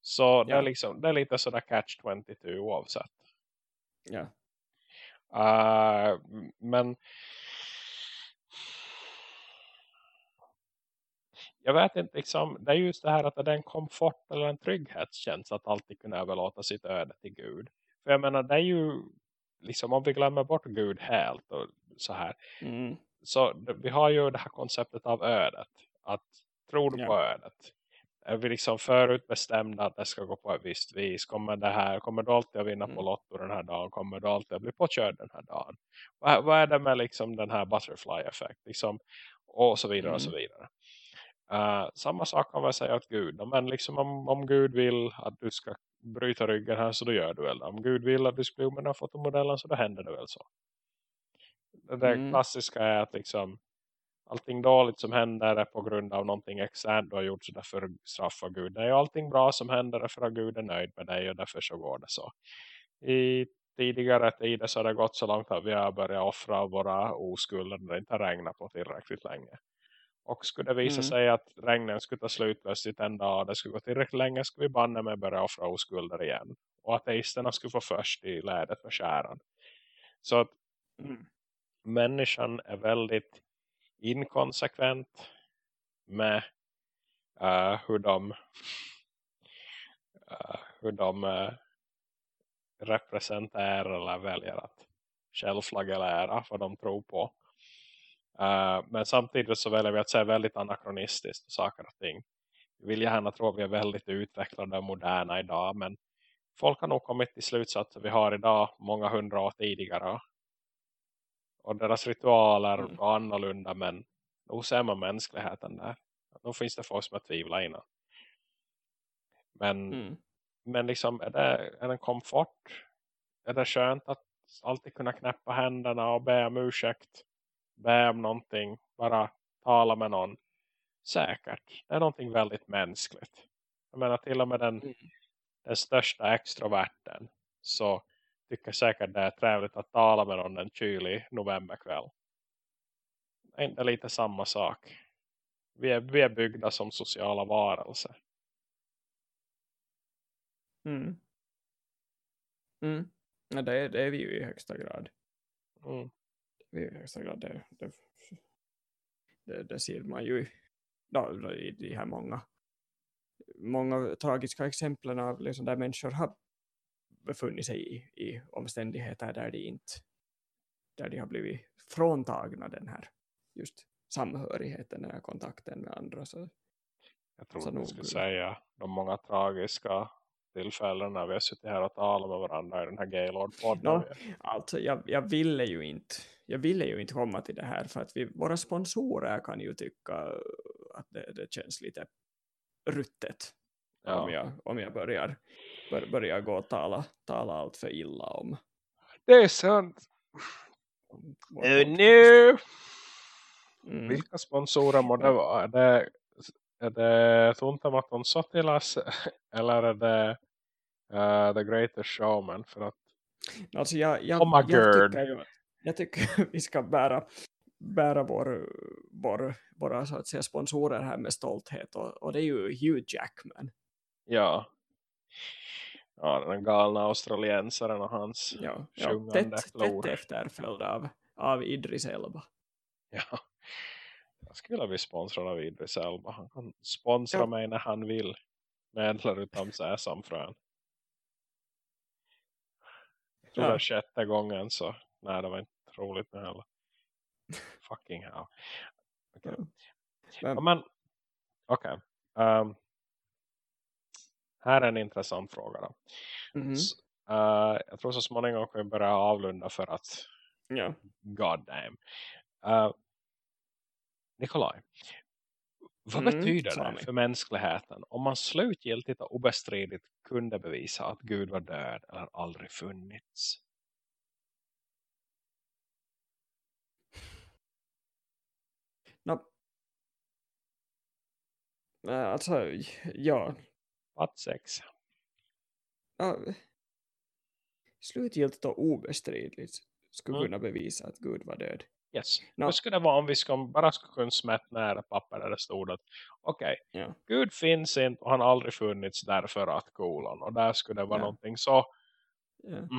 Så ja. det, är liksom, det är lite sådär catch-22 oavsett. Ja. Uh, men jag vet inte, liksom, det är just det här att det är en komfort eller en trygghetskänsla att alltid kunna överlåta sitt öde till Gud. För jag menar, det är ju liksom om vi glömmer bort Gud helt och så här. Mm. Så vi har ju det här konceptet av ödet. Att tror du ja. på ödet? Är vi liksom förutbestämda att det ska gå på ett visst vis? Kommer det här, kommer du alltid att vinna mm. på Lotto den här dagen? Kommer du alltid att bli påkörd den här dagen? Vad, vad är det med liksom den här butterfly-effekt? Liksom, och så vidare mm. och så mm. vidare. Uh, samma sak kan man säga åt Gud. Men liksom om, om Gud vill att du ska bryta ryggen här så då gör du väl. Om Gud vill att du ska bli med den fotomodellen så då händer det väl så. Det mm. klassiska är att liksom allting dåligt som händer är på grund av någonting externt du har gjort så därför straffar Gud dig. Och allting bra som händer är för att Gud är nöjd med dig och därför så går det så. I tidigare tider så har det gått så långt att vi har börjat offra våra oskulder när det inte har regnat på tillräckligt länge. Och skulle det visa mm. sig att regnen skulle ta slut plötsligt en dag och det skulle gå tillräckligt länge skulle vi banna med börja offra oskulder igen. Och ateisterna skulle få först i lädet med käran. Så att mm. människan är väldigt inkonsekvent med uh, hur de uh, hur de uh, representerar eller väljer att självflagellera vad de tror på. Uh, men samtidigt så väljer vi att säga väldigt anakronistiskt saker och ting. Vi vill gärna tro att vi är väldigt utvecklade och moderna idag. Men folk har nog kommit till slutsatser vi har idag många hundra år tidigare. Och deras ritualer mm. var annorlunda men nog ser man mänskligheten där. Då finns det folk som är tvivla innan. Men, mm. men liksom är det, är det en komfort? Är det skönt att alltid kunna knäppa händerna och be om ursäkt? Be om någonting, bara tala med någon. Säkert. Det är någonting väldigt mänskligt. Jag menar till och med den, mm. den största extroverten så tycker säkert det är trevligt att tala med någon en kylig novemberkväll. Det är inte lite samma sak. Vi är, vi är byggda som sociala varelser. Mm. Mm. Ja, det, är, det är vi ju i högsta grad. Mm i högsta grad. Det, det, det, det ser man ju då, i de här många, många tragiska exemplen av liksom där människor har befunnit sig i, i omständigheter där de inte där de har blivit fråntagna den här just samhörigheten, den här kontakten med andra. Så, jag tror så du skulle säga de många tragiska tillfällen när vi har suttit här och talat med varandra i den här Gaylord-podden. No, alltså jag, jag ville ju inte jag ville ju inte komma till det här för att vi, våra sponsorer kan ju tycka att det, det känns lite ruttet ja. om, jag, om jag börjar, bör, börjar gå och tala, tala allt för illa om Det är sant. no. Mm. Vilka sponsorer må det vara? Är det, är det Tuntematon Sotilas eller är det uh, The Greatest Showman? För att, Alltså jag, jag, Oh jag, tycker, ju, jag tycker vi ska bära, bära vår, vår, våra så att säga, sponsorer här med stolthet och, och det är ju Hugh Jackman. ja. Ja, den galna australiensaren och hans Ja, ja, sjungande tätt, tätt efterföljd av, av Idris Elba. Ja. Jag skulle vilja bli sponsrad av Idris Elba. Han kan sponsra Ja. mig när han vill. Med eller utan säsamfrön. Jag tror Ja. det är sjätte gången så. Nej det var inte roligt nu heller. Fucking hell. Okej. Ja. Ja, Men, okej. Ehm, här är en intressant fråga då. mhm, S- eh, jag tror så småningom kommer vi börja avlunda för att ja. god damn. Uh, Nikolaj, vad Mm, betyder det för mänskligheten om man slutgiltigt och obestridigt kunde bevisa att Gud var död eller aldrig funnits? No, äh, alltså, ja. Att sex. ja. Slutgiltigt och obestridligt skulle Mm. kunna bevisa att Gud var död. Yes. No. Hur skulle det vara om vi ska, bara skulle kunna smätta nära papper där det stod att okej, Ja. Gud finns inte och han har aldrig funnits därför att kolon. Och där skulle det vara Ja. någonting så Ja. mm,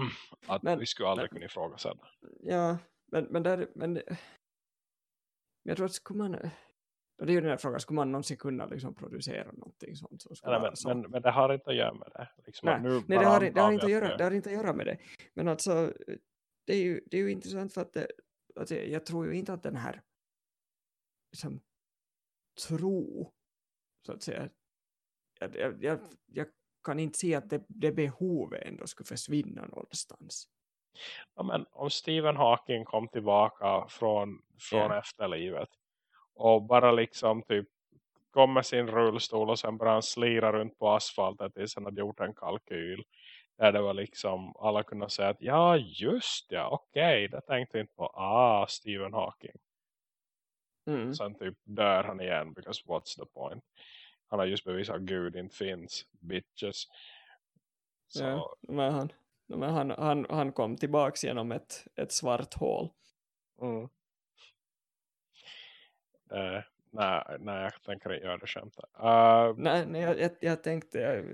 att Men- vi skulle aldrig men- kunna ifrågasätta. Ja, men, men, där, men jag tror att skulle man, det är ju den här frågan, skulle man någonsin kunna liksom producera någonting sånt skulle Nej, men, så? men, men det har inte att göra med det. Liksom, Nej, nu Nej, det har, det, har inte att göra, det har inte att göra med det. Men alltså, det är ju, det är ju intressant för att det, alltså, jag tror ju inte att den här liksom, tro, så att säga, jag, jag, jag, jag kan inte se att det, det behovet ändå skulle försvinna någonstans. Ja, men om Stephen Hawking kom tillbaka från, från Ja. efterlivet och bara liksom typ kom med sin rullstol och sen bara slira runt på asfalten tills han hade gjort en kalkyl där det var liksom alla kunde säga att ja just ja okej det tänkte jag inte på ah Stephen Hawking Mm. sen typ dör han igen because what's the point han har just bevisat att Gud inte finns bitches så Ja, men han, men han, han, han kom tillbaks genom ett, ett svart hål. Mm. Eh, nej, nej, jag tänker inte göra det skämtet. Uh, Nej, nej jag, jag, jag tänkte, jag,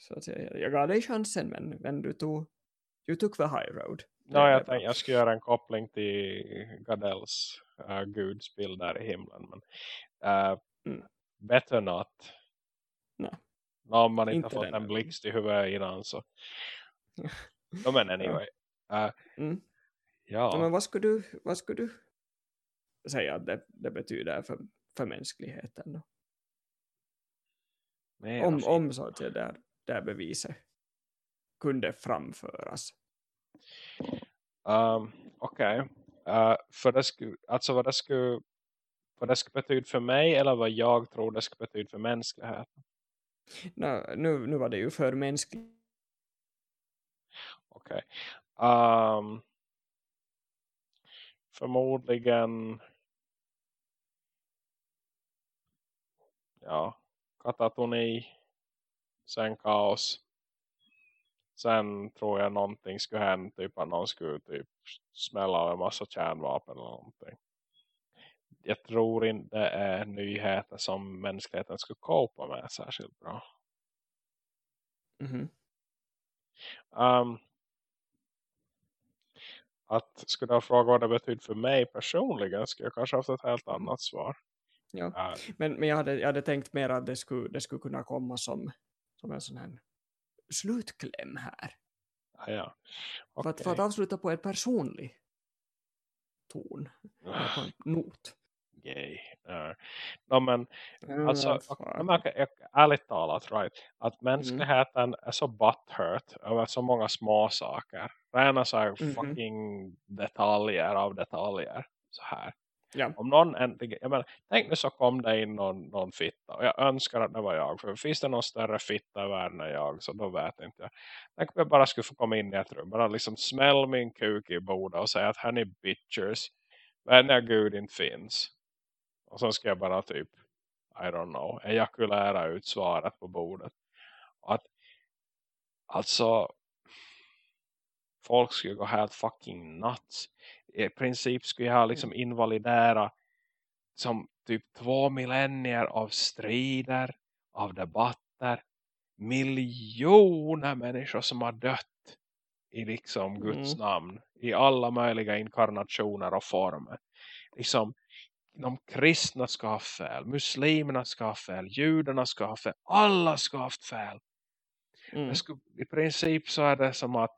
så att säga, jag gav dig chansen men, men du tog, you took the high road. no, jag, bra. tänk, jag ska göra en koppling till Gadells uh, gudsbild där i himlen. Men, uh, Mm. Better not. Nej. No, om man inte, Inte fått en blixt i huvudet innan så. no, men anyway. Uh, Mm. ja, Ja, men vad skulle du, vad skulle du säga att det, det betyder för, för mänskligheten då? mera Om, fint. om så att säga där, där beviset kunde framföras. Um, Okej. Uh, för det skulle, alltså vad det skulle vad det skulle betyda för mig eller vad jag tror det skulle betyda för mänskligheten. Nå, nu, nu var det ju för mänskligt. Okej. Ehm, förmodligen ja, katatoni sen kaos sen tror jag någonting skulle hända typ att någon skulle typ smälla av en massa kärnvapen eller någonting jag tror inte det är nyheter som mänskligheten skulle kopa med särskilt bra Mhm. Um, att skulle jag fråga vad det betyder för mig personligen skulle jag kanske haft ett helt annat svar. Ja. Uh, Men, men jag, hade, jag hade tänkt mer att det skulle, det skulle kunna komma som en sån här slutkläm här. ja, ja. För, att, för att avsluta på en personlig ton, en not. gay. Uh, no, men Mm, alltså, jag märker, jag, ärligt talat, right, att Mm. mänskligheten är så butthurt över så många små saker. Rena så här Mhm. fucking detaljer av detaljer. Så här. Ja. Om någon äntligen, jag menar, tänk nu så kom det in någon, någon fitta. Och jag önskar att det var jag. För finns det någon större fitta i världen än jag så då vet inte jag. Tänk om jag bara skulle få komma in i ett rum. Bara liksom smäll min kuk i bordet och säga att här ni bitches. Vänner Gud inte finns. Och sen ska jag bara typ, I don't know, ejakulära ut svaret på bordet. Och att, alltså, folk skulle gå helt fucking nuts. I princip skulle jag liksom invalidera som typ två millennier av strider, av debatter, miljoner människor som har dött i liksom Guds namn, i alla möjliga inkarnationer och former. Liksom, de kristna ska ha fel, muslimerna ska ha fel, judarna ska ha fel, alla ska ha haft fel. Mm. Skulle, I princip så är det som att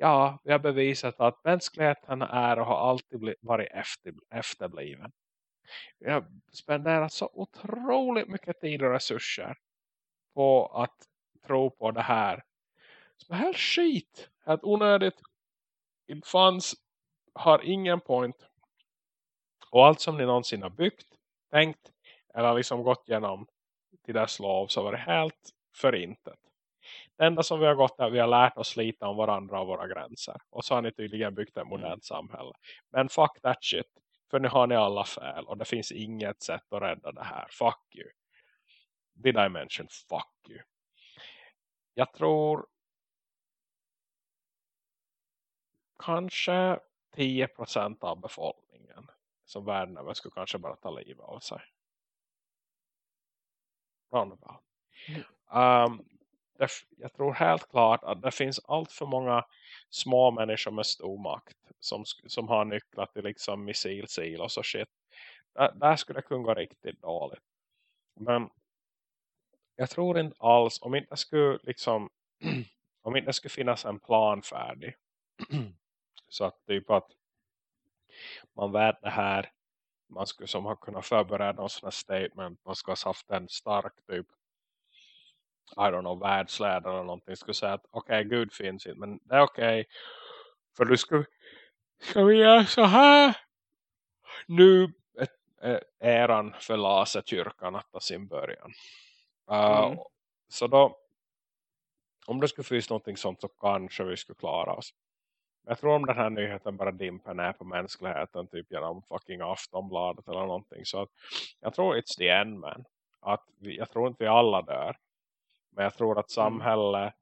ja, vi har bevisat att mänskligheten är och har alltid varit efter, efterbliven. Vi har spenderat så otroligt mycket tid och resurser på att tro på det här. Som är helt skit. Helt onödigt. It fanns, har ingen point. Och allt som ni någonsin har byggt, tänkt eller liksom gått igenom till dess lov så var det helt förintet. Det enda som vi har gått är att vi har lärt oss lite om varandra och våra gränser. Och så har ni tydligen byggt ett modernt samhälle. Men fuck that shit. För nu har ni alla fel. Och det finns inget sätt att rädda det här. Fuck you. Did I mention fuck you? Jag tror kanske 10% av befolkningen som världen över skulle kanske bara ta livet av sig. Roundabout. Um, jag tror helt klart att det finns allt för många små människor med stor makt som, som har nycklar till liksom missilsil och så shit. Där, där skulle det kunna gå riktigt dåligt. Men jag tror inte alls, om inte det skulle liksom om inte det skulle finnas en plan färdig så att typ att man vet det här man skulle som ha kunnat förbereda någon sån här statement man skulle ha haft en stark typ i don't know, världsledare eller någonting skulle säga att okej, okay, Gud finns inte, men det är okej. Okay, för du ska, ska vi göra så här? Nu är äran för laserkyrkan att ta sin början. Uh, Mm. så då om det skulle finnas någonting sånt så kanske vi skulle klara oss. Jag tror om den här nyheten bara dimper ner på mänskligheten typ genom fucking Aftonbladet eller någonting så att jag tror it's the end man. Att vi, jag tror inte vi alla dör men jag tror att samhället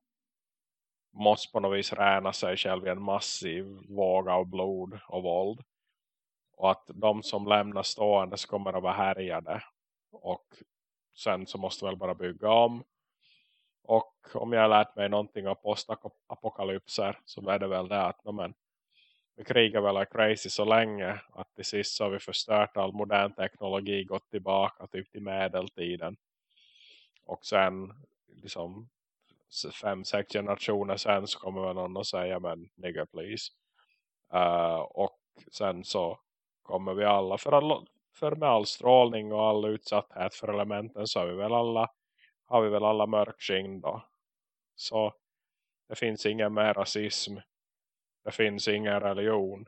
måste på något vis räna sig själv i en massiv våg av blod och våld. Och att de som lämnar stående kommer att vara härjade. Och sen så måste väl bara bygga om. Och om jag har lärt mig någonting av postapokalypser så är det väl det att men, vi krigar väl crazy så länge att till sist så har vi förstört all modern teknologi gått tillbaka typ till medeltiden. Och sen liksom fem, sex generationer sen så kommer väl någon att säga men nigga please. Uh, och sen så kommer vi alla för, all, för med all strålning och all utsatthet för elementen så har vi väl alla har vi väl alla mörkskinn då. Så det finns ingen mer rasism. Det finns ingen religion.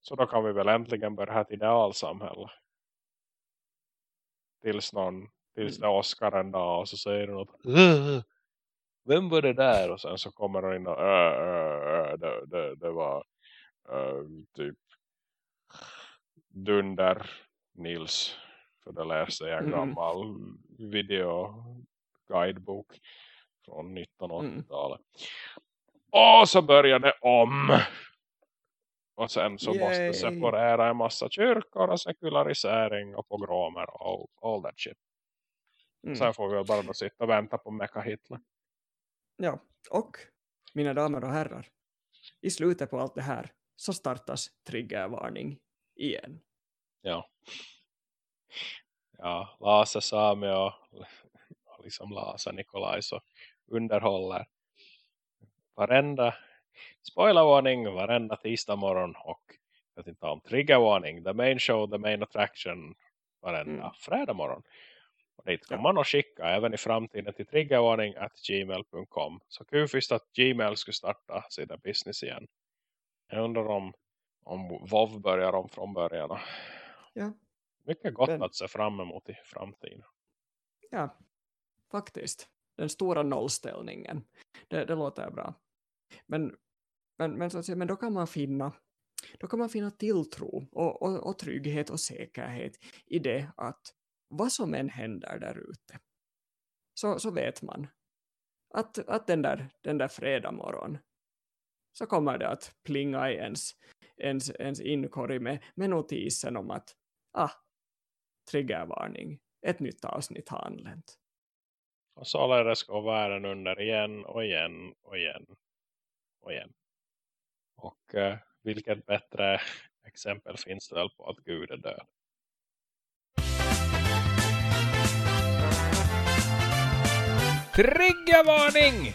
Så då kan vi väl äntligen börja ett idealsamhälle. Tills någon tills det är Oscar en dag och så säger hon att "Ugh, vem var det där? Och sen så kommer hon in och äh, äh, äh, det, det, det var äh, typ Dunder Nils för det läste jag en Mm. gammal video guidebok från 1980-talet. Och så började det om. Och sen så måste Yay. separera en massa kyrkor och sekularisering och pogromer och all, all that shit. Mm. Sen får vi bara sitta och vänta på Mecca Hitler. Ja, och mina damer och herrar, i slutet på allt det här så startas triggervarning igen. Ja. Ja, Lase Sami och, och liksom Lase Nikolaj så underhåller varenda spoilervarning varenda tisdag morgon och jag vet inte om triggervarning, the main show, the main attraction varenda Mm. fredag morgon. Och dit kan Ja. man att skicka även i framtiden till triggervarning at gmail.com. Så kul först att Gmail skulle starta sina business igen. Jag undrar om, om WoW börjar om från början. Ja. Mycket gott Men- att se fram emot i framtiden. Ja, faktiskt. Den stora nollställningen. Det, det låter bra. Men, men, men, så att säga, men då kan man finna då kan man finna tilltro och, och, och trygghet och säkerhet i det att vad som än händer där ute så, så vet man att, att den, där, den där fredag morgon så kommer det att plinga i ens, ens, ens inkorg med, med notisen om att ah, triggervarning, ett nytt avsnitt har anlänt. Och således går världen under igen och igen och igen och igen. Och eh, vilket bättre exempel finns det väl på att Gud är död. Triggervarning!